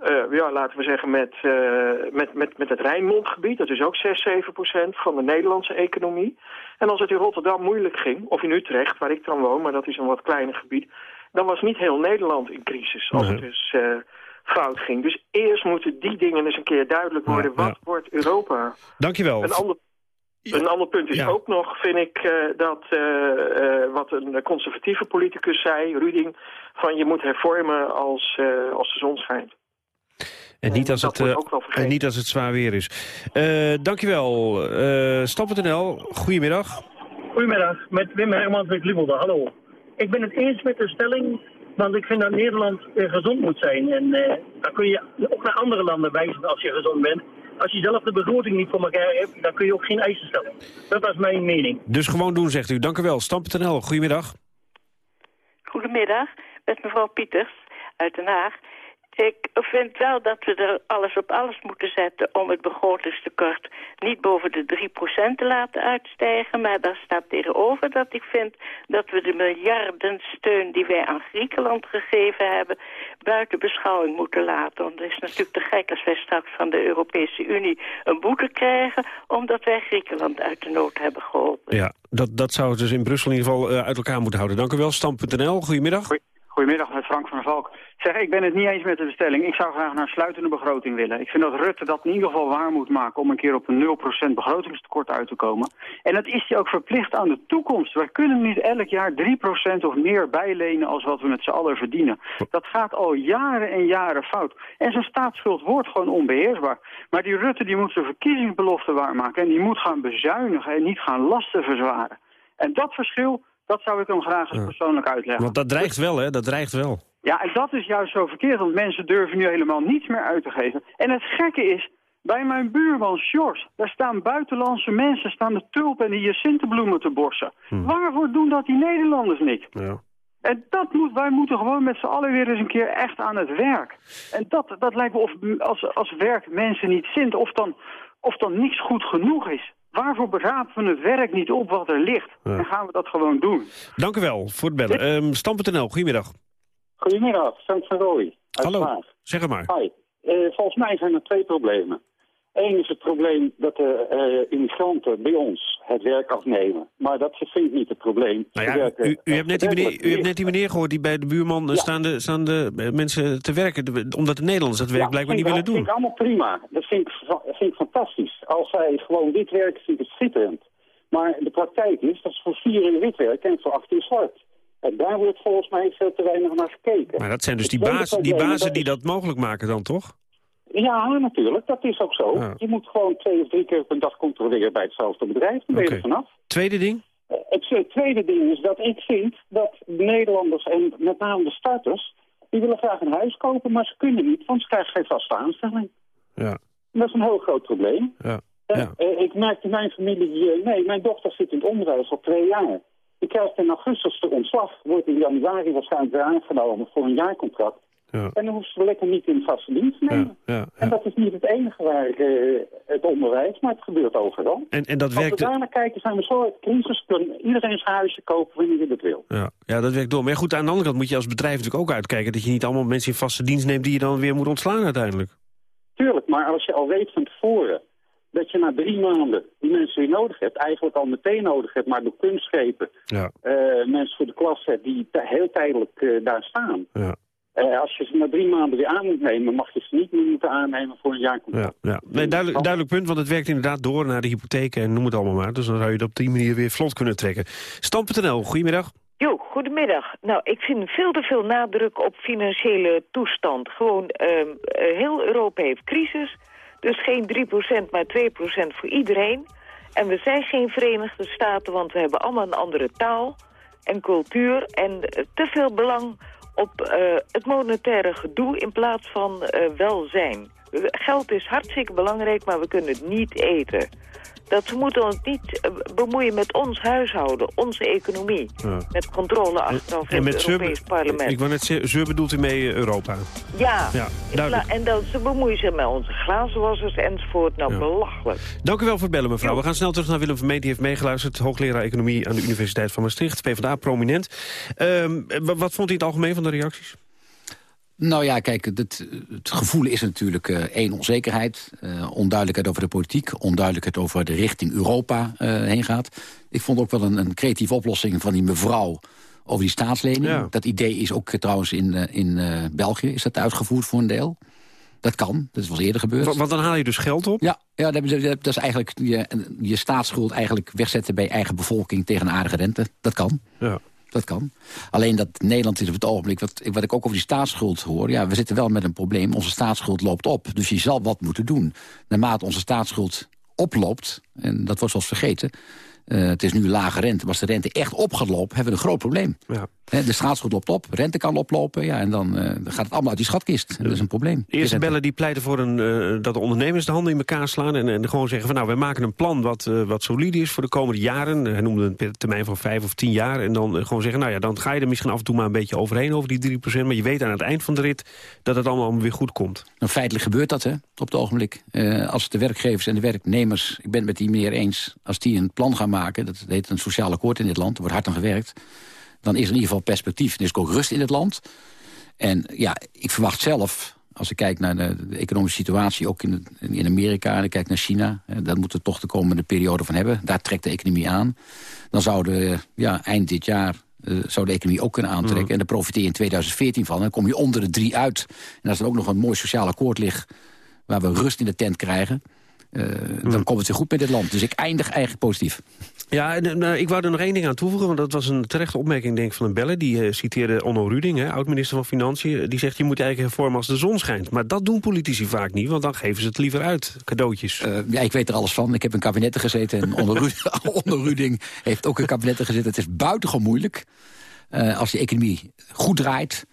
Speaker 29: Eh, ja, laten we zeggen met, eh, met, met, met het Rijnmondgebied. Dat is ook 6, 7 procent van de Nederlandse economie. En als het in Rotterdam moeilijk ging, of in Utrecht, waar ik dan woon, maar dat is een wat kleiner gebied, dan was niet heel Nederland in crisis als het dus fout ging. Dus eerst moeten die dingen eens een keer duidelijk worden. Wat wordt Europa?
Speaker 15: Dankjewel.
Speaker 29: Een ander, een ander punt is ook nog, vind ik, eh, dat eh, eh, wat een conservatieve politicus zei, Ruding, van je moet hervormen als, eh, als de zon schijnt.
Speaker 15: En niet als, het, eh, en niet als het zwaar weer is. Eh dankjewel. Eh Stam.nl, goedemiddag.
Speaker 30: Goedemiddag, met Wim Hermans uit Liebelde. Hallo. Ik ben het eens met de stelling, want ik vind dat Nederland eh, gezond moet zijn. En eh, dan kun je ook naar andere landen wijzen als je gezond bent. Als je zelf de begroting niet voor elkaar hebt, dan kun je ook geen eisen stellen. Dat was mijn mening.
Speaker 15: Dus gewoon doen, zegt u. Dank u wel. Stam.nl, goedemiddag.
Speaker 31: Goedemiddag, met mevrouw Pieters uit Den Haag. Ik vind wel dat we er alles op alles moeten zetten om het begrotingstekort niet boven de 3% te laten uitstijgen. Maar daar staat tegenover dat ik vind dat we de miljarden steun die wij aan Griekenland gegeven hebben buiten beschouwing moeten laten. Want het is natuurlijk te gek als wij straks van de Europese Unie een boete krijgen omdat wij Griekenland uit de nood hebben geholpen.
Speaker 15: Ja, dat, dat zou het dus in Brussel in ieder geval eh, uit elkaar moeten houden. Dank u wel. Stam.nl, goedemiddag.
Speaker 32: Goedemiddag, met Frank van der Valk. Zeg, ik ben het niet eens met de bestelling. Ik zou graag naar sluitende begroting willen. Ik vind dat Rutte dat in ieder geval waar moet maken om een keer op een 0% begrotingstekort uit te komen. En dat is hij ook verplicht aan de toekomst. Wij kunnen niet elk jaar 3% of meer bijlenen als wat we met z'n allen verdienen. Dat gaat al jaren en jaren fout. En zijn staatsschuld wordt gewoon onbeheersbaar. Maar die Rutte die moet zijn verkiezingsbelofte waarmaken en die moet gaan bezuinigen en niet gaan lasten verzwaren. En dat verschil, dat zou ik hem graag eens persoonlijk uitleggen.
Speaker 15: Want dat dreigt wel, hè? Dat dreigt wel.
Speaker 32: Ja, en dat is juist zo verkeerd, want mensen durven nu helemaal niets meer uit te geven. En het gekke is, bij mijn buurman Sjors, daar staan buitenlandse mensen, staan de tulpen en de hyacintenbloemen te borsen. Waarvoor doen dat die Nederlanders niet?
Speaker 15: Ja.
Speaker 32: En dat moet, wij moeten gewoon met z'n allen weer eens een keer echt aan het werk. En dat, dat lijkt me of als, als werk mensen niet zint, of dan, of dan niets goed genoeg is. Waarvoor berapen we het werk niet op wat er ligt? En gaan we dat gewoon doen?
Speaker 15: Dank u wel voor het bellen. Ehm Stam.nl, goedemiddag.
Speaker 33: Goedemiddag, Frank van Rooij.
Speaker 15: Hallo, zeg het maar.
Speaker 33: Hi. Eh, volgens mij zijn er twee problemen. Eén is het probleem dat de eh, immigranten bij ons het werk afnemen. Maar dat vind ik niet het probleem.
Speaker 15: Nou ja, u, u, hebt net die meneer, u hebt net die meneer gehoord die bij de buurman eh, staan, de, staan de eh, mensen te werken. de- omdat de Nederlanders dat werk
Speaker 33: Ja,
Speaker 15: blijkbaar niet willen doen.
Speaker 33: vind ik allemaal prima. Dat vind ik, fa- vind ik fantastisch. Als zij gewoon wit werken, vind ik het schitterend. Maar de praktijk is dat ze voor vier uur wit werken en voor acht uur zwart. En daar wordt volgens mij veel te weinig naar gekeken.
Speaker 15: Maar dat zijn dus die, bazen, die bazen
Speaker 33: dat
Speaker 15: die dat mogelijk maken dan, toch?
Speaker 33: Ja, natuurlijk. Dat is ook zo.
Speaker 15: Ja.
Speaker 33: Je moet gewoon twee of drie keer per dag controleren bij hetzelfde bedrijf. Dan ben je er vanaf.
Speaker 15: Tweede ding?
Speaker 33: Eh, Het tweede- tweede ding is dat ik vind dat de Nederlanders en met name de starters... die willen graag een huis kopen, maar ze kunnen niet, want ze krijgen geen vaste aanstelling.
Speaker 15: Ja.
Speaker 33: Dat is een heel groot probleem.
Speaker 15: Ja.
Speaker 33: Eh, eh, ik merk in mijn familie... eh, nee, mijn dochter zit in het onderwijs al twee jaar. Die krijgt in augustus de ontslag. Wordt in januari waarschijnlijk weer aangenomen voor een jaarcontract.
Speaker 15: Ja.
Speaker 33: En dan hoeft ze lekker niet in vaste dienst te nemen.
Speaker 15: Ja,
Speaker 33: En dat is niet het enige waar eh, het onderwijs, maar het gebeurt overal.
Speaker 15: En, en dat
Speaker 33: Als we
Speaker 15: werkt...
Speaker 33: daar naar kijken, zijn we zo uit crisis. Kunnen iedereen zijn huisje kopen wanneer je dat wil.
Speaker 15: Ja, ja, dat werkt door. Maar goed, aan de andere kant moet je als bedrijf natuurlijk ook uitkijken... dat je niet allemaal mensen in vaste dienst neemt die je dan weer moet ontslaan uiteindelijk.
Speaker 33: Tuurlijk, maar als je al weet van tevoren dat je na drie maanden die mensen weer nodig hebt, eigenlijk al meteen nodig hebt, maar door kunstschepen
Speaker 15: Ja.
Speaker 33: eh, mensen voor de klas hebt die heel tijdelijk eh, daar staan.
Speaker 15: Ja.
Speaker 33: Eh, als je ze na drie maanden weer aan moet nemen, mag je ze niet meer moeten aannemen voor een jaarcontract.
Speaker 15: Ja, ja. Nee, duidelijk, duidelijk punt, want het werkt inderdaad door naar de hypotheken en noem het allemaal maar. Dus dan zou je het op die manier weer vlot kunnen trekken. Stam.nl, goedemiddag.
Speaker 34: Jo, goedemiddag. Nou, ik vind veel te veel nadruk op financiële toestand. Gewoon, ehm, eh, heel Europa heeft crisis. Dus geen 3%, maar 2% voor iedereen. En we zijn geen Verenigde Staten, want we hebben allemaal een andere taal en cultuur... en te veel belang op uh, het monetaire gedoe in plaats van uh, welzijn. Geld is hartstikke belangrijk, maar we kunnen het niet eten. Dat we moeten ons niet eh, bemoeien met ons huishouden, onze economie. Ja. Met controle achteraf in het Europees parlement.
Speaker 15: Ik wou net zeggen, ze bedoelt u mee Europa?
Speaker 34: Ja, ja en dat ze bemoeien zich met onze glazenwassers enzovoort. Nou, belachelijk.
Speaker 15: Dank u wel voor het bellen, mevrouw. We gaan snel terug naar Willem Vermeet. Die heeft meegeluisterd, hoogleraar economie aan de Universiteit van Maastricht. PvdA, prominent. Uh, wat vond u het algemeen van de reacties?
Speaker 26: Nou ja, kijk, het, het gevoel is natuurlijk uh, één onzekerheid. Uh, onduidelijkheid over de politiek. Onduidelijkheid over de richting Europa uh, heen gaat. Ik vond ook wel een, een, creatieve oplossing van die mevrouw over die staatslening. Dat idee is ook trouwens in, in België is dat uitgevoerd voor een deel. Dat kan, dat is wel eerder gebeurd.
Speaker 15: Want dan haal je dus geld op?
Speaker 26: Ja, ja dat is eigenlijk je, je staatsschuld eigenlijk wegzetten bij eigen bevolking tegen een aardige rente. Dat kan. Ja. Dat kan. Alleen dat Nederland is op het ogenblik, wat, wat ik ook over die staatsschuld hoor... ja, we zitten wel met een probleem, onze staatsschuld loopt op. Dus je zal wat moeten doen. Naarmate onze staatsschuld oploopt, en dat wordt zoals vergeten... Uh, het is nu lage rente. Maar als de rente echt op gaat lopen, hebben we een groot probleem. Ja. de staatsschuld loopt op, rente kan oplopen. Ja, en dan, uh, gaat het allemaal uit die schatkist. En dat is een probleem.
Speaker 15: De eerste bellen die pleiten voor een, uh, dat de ondernemers de handen in elkaar slaan... en, en gewoon zeggen van nou, wij maken een plan wat, wat solide is voor de komende jaren. Hij noemde een termijn van vijf of tien jaar. En dan gewoon zeggen, nou ja, dan ga je er misschien af en toe maar een beetje overheen... over die 3%, maar je weet aan het eind van de rit dat het allemaal weer goed komt.
Speaker 26: Nou, feitelijk gebeurt dat, hè, op het ogenblik. als de werkgevers en de werknemers, ik ben het met die meneer eens... als die een plan gaan maken, dat heet een sociaal akkoord in dit land. Er wordt hard aan gewerkt. Dan is er in ieder geval perspectief. Er is ook rust in het land. En ja, ik verwacht zelf, als ik kijk naar de, de economische situatie... ook in, in Amerika en ik kijk naar China... Hè, daar moeten we toch de komende periode van hebben. Daar trekt de economie aan. Dan zouden ja, eind dit jaar uh, zou de economie ook kunnen aantrekken. Mm. En daar profiteer je in 2014 van. En dan kom je onder de drie uit. En als er ook nog een mooi sociaal akkoord ligt... waar we rust in de tent krijgen... Uh, mm. dan komt het weer goed met dit land. Dus ik eindig eigenlijk positief.
Speaker 15: Ja, nou, ik wou er nog één ding aan toevoegen, want dat was een terechte opmerking denk ik, van een bellen. Die uh, citeerde Onno Ruding, oud-minister van Financiën. Die zegt, je moet eigenlijk hervormen als de zon schijnt. Maar dat doen politici vaak niet, want dan geven ze het liever uit, cadeautjes. Uh,
Speaker 26: ja, ik weet er alles van. Ik heb in kabinetten gezeten en Onno Ruding, Ruding heeft ook in kabinetten gezeten. Het is buitengewoon moeilijk. Als die economie goed draait,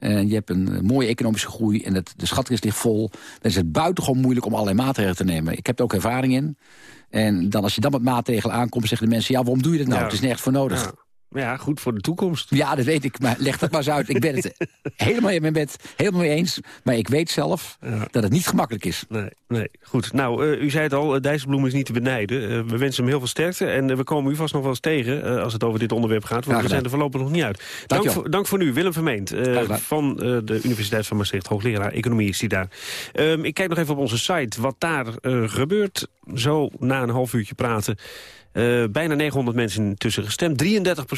Speaker 26: uh, je hebt een mooie economische groei en het, de schatkist ligt vol. Dan is het buitengewoon moeilijk om allerlei maatregelen te nemen. Ik heb er ook ervaring in. En dan als je dan met maatregelen aankomt, zeggen de mensen... ja, waarom doe je dat nou? Het is nergens voor nodig.
Speaker 15: Ja. Ja, goed voor de toekomst.
Speaker 26: Ja, dat weet ik, maar leg dat maar eens uit. Ik ben het helemaal, met het helemaal mee eens. Maar ik weet zelf dat het niet gemakkelijk is.
Speaker 15: Nee, nee. goed. Nou, uh, u zei het al, uh, Dijsselbloem is niet te benijden. Uh, we wensen hem heel veel sterkte. En we komen u vast nog wel eens tegen als het over dit onderwerp gaat. Want we zijn er voorlopig nog niet uit. Dank, dank, voor, dank voor nu, Willem Vermeend. van de Universiteit van Maastricht. Hoogleraar Economie is hij daar. Ehm, ik kijk nog even op onze site wat daar gebeurt. Zo na een half uurtje praten... Uh, bijna 900 mensen tussen gestemd. 33%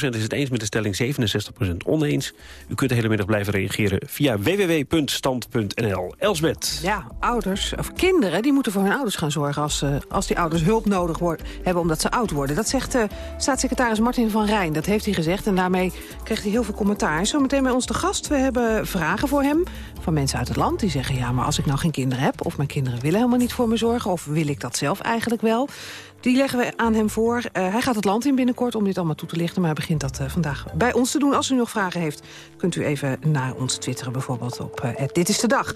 Speaker 15: is het eens met de stelling, 67% oneens. U kunt de hele middag blijven reageren via www.stand.nl. Elsbeth.
Speaker 35: Ja, ouders, of kinderen, die moeten voor hun ouders gaan zorgen... als, uh, als die ouders hulp nodig hebben omdat ze oud worden. Dat zegt uh, staatssecretaris Martin van Rijn. Dat heeft hij gezegd en daarmee kreeg hij heel veel commentaar. Zometeen bij ons de gast. We hebben vragen voor hem van mensen uit het land. Die zeggen, ja, maar als ik nou geen kinderen heb... of mijn kinderen willen helemaal niet voor me zorgen... of wil ik dat zelf eigenlijk wel... Die leggen we aan hem voor. Uh, hij gaat het land in binnenkort om dit allemaal toe te lichten. Maar hij begint dat uh, vandaag bij ons te doen. Als u nog vragen heeft, kunt u even naar ons twitteren. Bijvoorbeeld op uh, Dit is de Dag.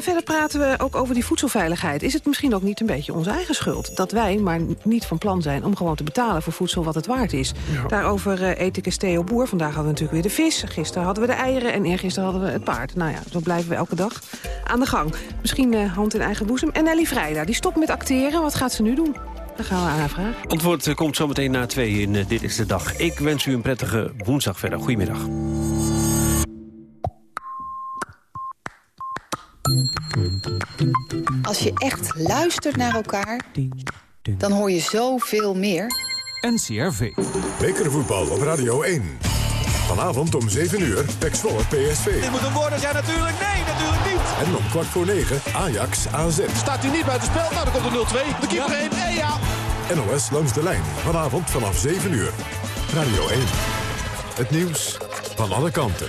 Speaker 35: verder praten we ook over die voedselveiligheid. Is het misschien ook niet een beetje onze eigen schuld? Dat wij maar niet van plan zijn om gewoon te betalen voor voedsel wat het waard is. Ja. Daarover ik Theo Boer. Vandaag hadden we natuurlijk weer de vis. Gisteren hadden we de eieren en eergisteren hadden we het paard. Nou ja, zo blijven we elke dag aan de gang. Misschien hand in eigen boezem. En Nelly Vrijda, die stopt met acteren. Wat gaat ze nu doen? Aan haar vraag.
Speaker 15: Antwoord eh, komt zometeen na twee in uh, Dit is de Dag. Ik wens u een prettige woensdag verder. Goedemiddag.
Speaker 36: Als je echt luistert naar elkaar, dan hoor je zoveel meer.
Speaker 1: NCRV. Bekervoetbal op Radio 1. Vanavond om 7 uur, Pek Zwolle PSV.
Speaker 37: Dit moet een worden zijn natuurlijk. Nee, natuurlijk niet.
Speaker 1: En om kwart voor 9, Ajax AZ.
Speaker 37: Staat hij niet bij het spel? Nou, dan komt er 0-2. De keeper ja. en ja.
Speaker 1: NOS langs de lijn. Vanavond vanaf 7 uur. Radio 1. Het nieuws van alle kanten.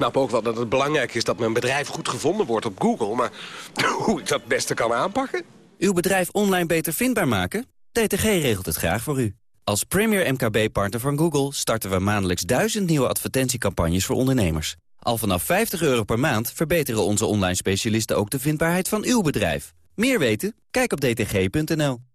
Speaker 38: snap ook wel dat het belangrijk is dat mijn bedrijf goed gevonden wordt op Google. Maar hoe ik dat het beste kan aanpakken?
Speaker 39: Uw bedrijf online beter vindbaar maken? DTG regelt het graag voor u. Als premier MKB-partner van Google starten we maandelijks duizend nieuwe advertentiecampagnes voor ondernemers. Al vanaf 50 euro per maand verbeteren onze online specialisten ook de vindbaarheid van uw bedrijf. Meer weten? Kijk op dtg.nl.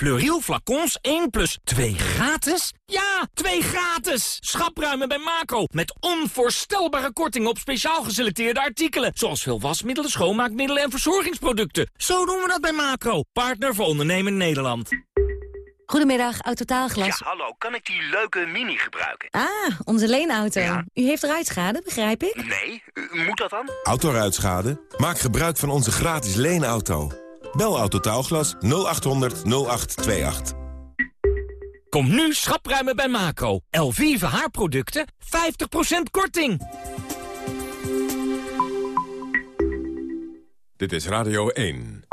Speaker 40: Fleuriel flacons 1 plus 2 gratis? Ja, 2 gratis! Schapruimen bij Macro. Met onvoorstelbare kortingen op speciaal geselecteerde artikelen. Zoals veel wasmiddelen, schoonmaakmiddelen en verzorgingsproducten. Zo doen we dat bij Macro. Partner voor ondernemen Nederland.
Speaker 41: Goedemiddag, Autotaalglas.
Speaker 42: Ja, hallo. Kan ik die leuke mini gebruiken?
Speaker 41: Ah, onze leenauto. U heeft ruitschade, begrijp ik?
Speaker 42: Nee, u- moet dat dan?
Speaker 43: Autoruitschade? Maak gebruik van onze gratis leenauto. Bel Autotaalglas 0800 0828.
Speaker 40: Kom nu schapruimen bij Macro. Elvive haarproducten, 50% korting.
Speaker 1: Dit is Radio 1.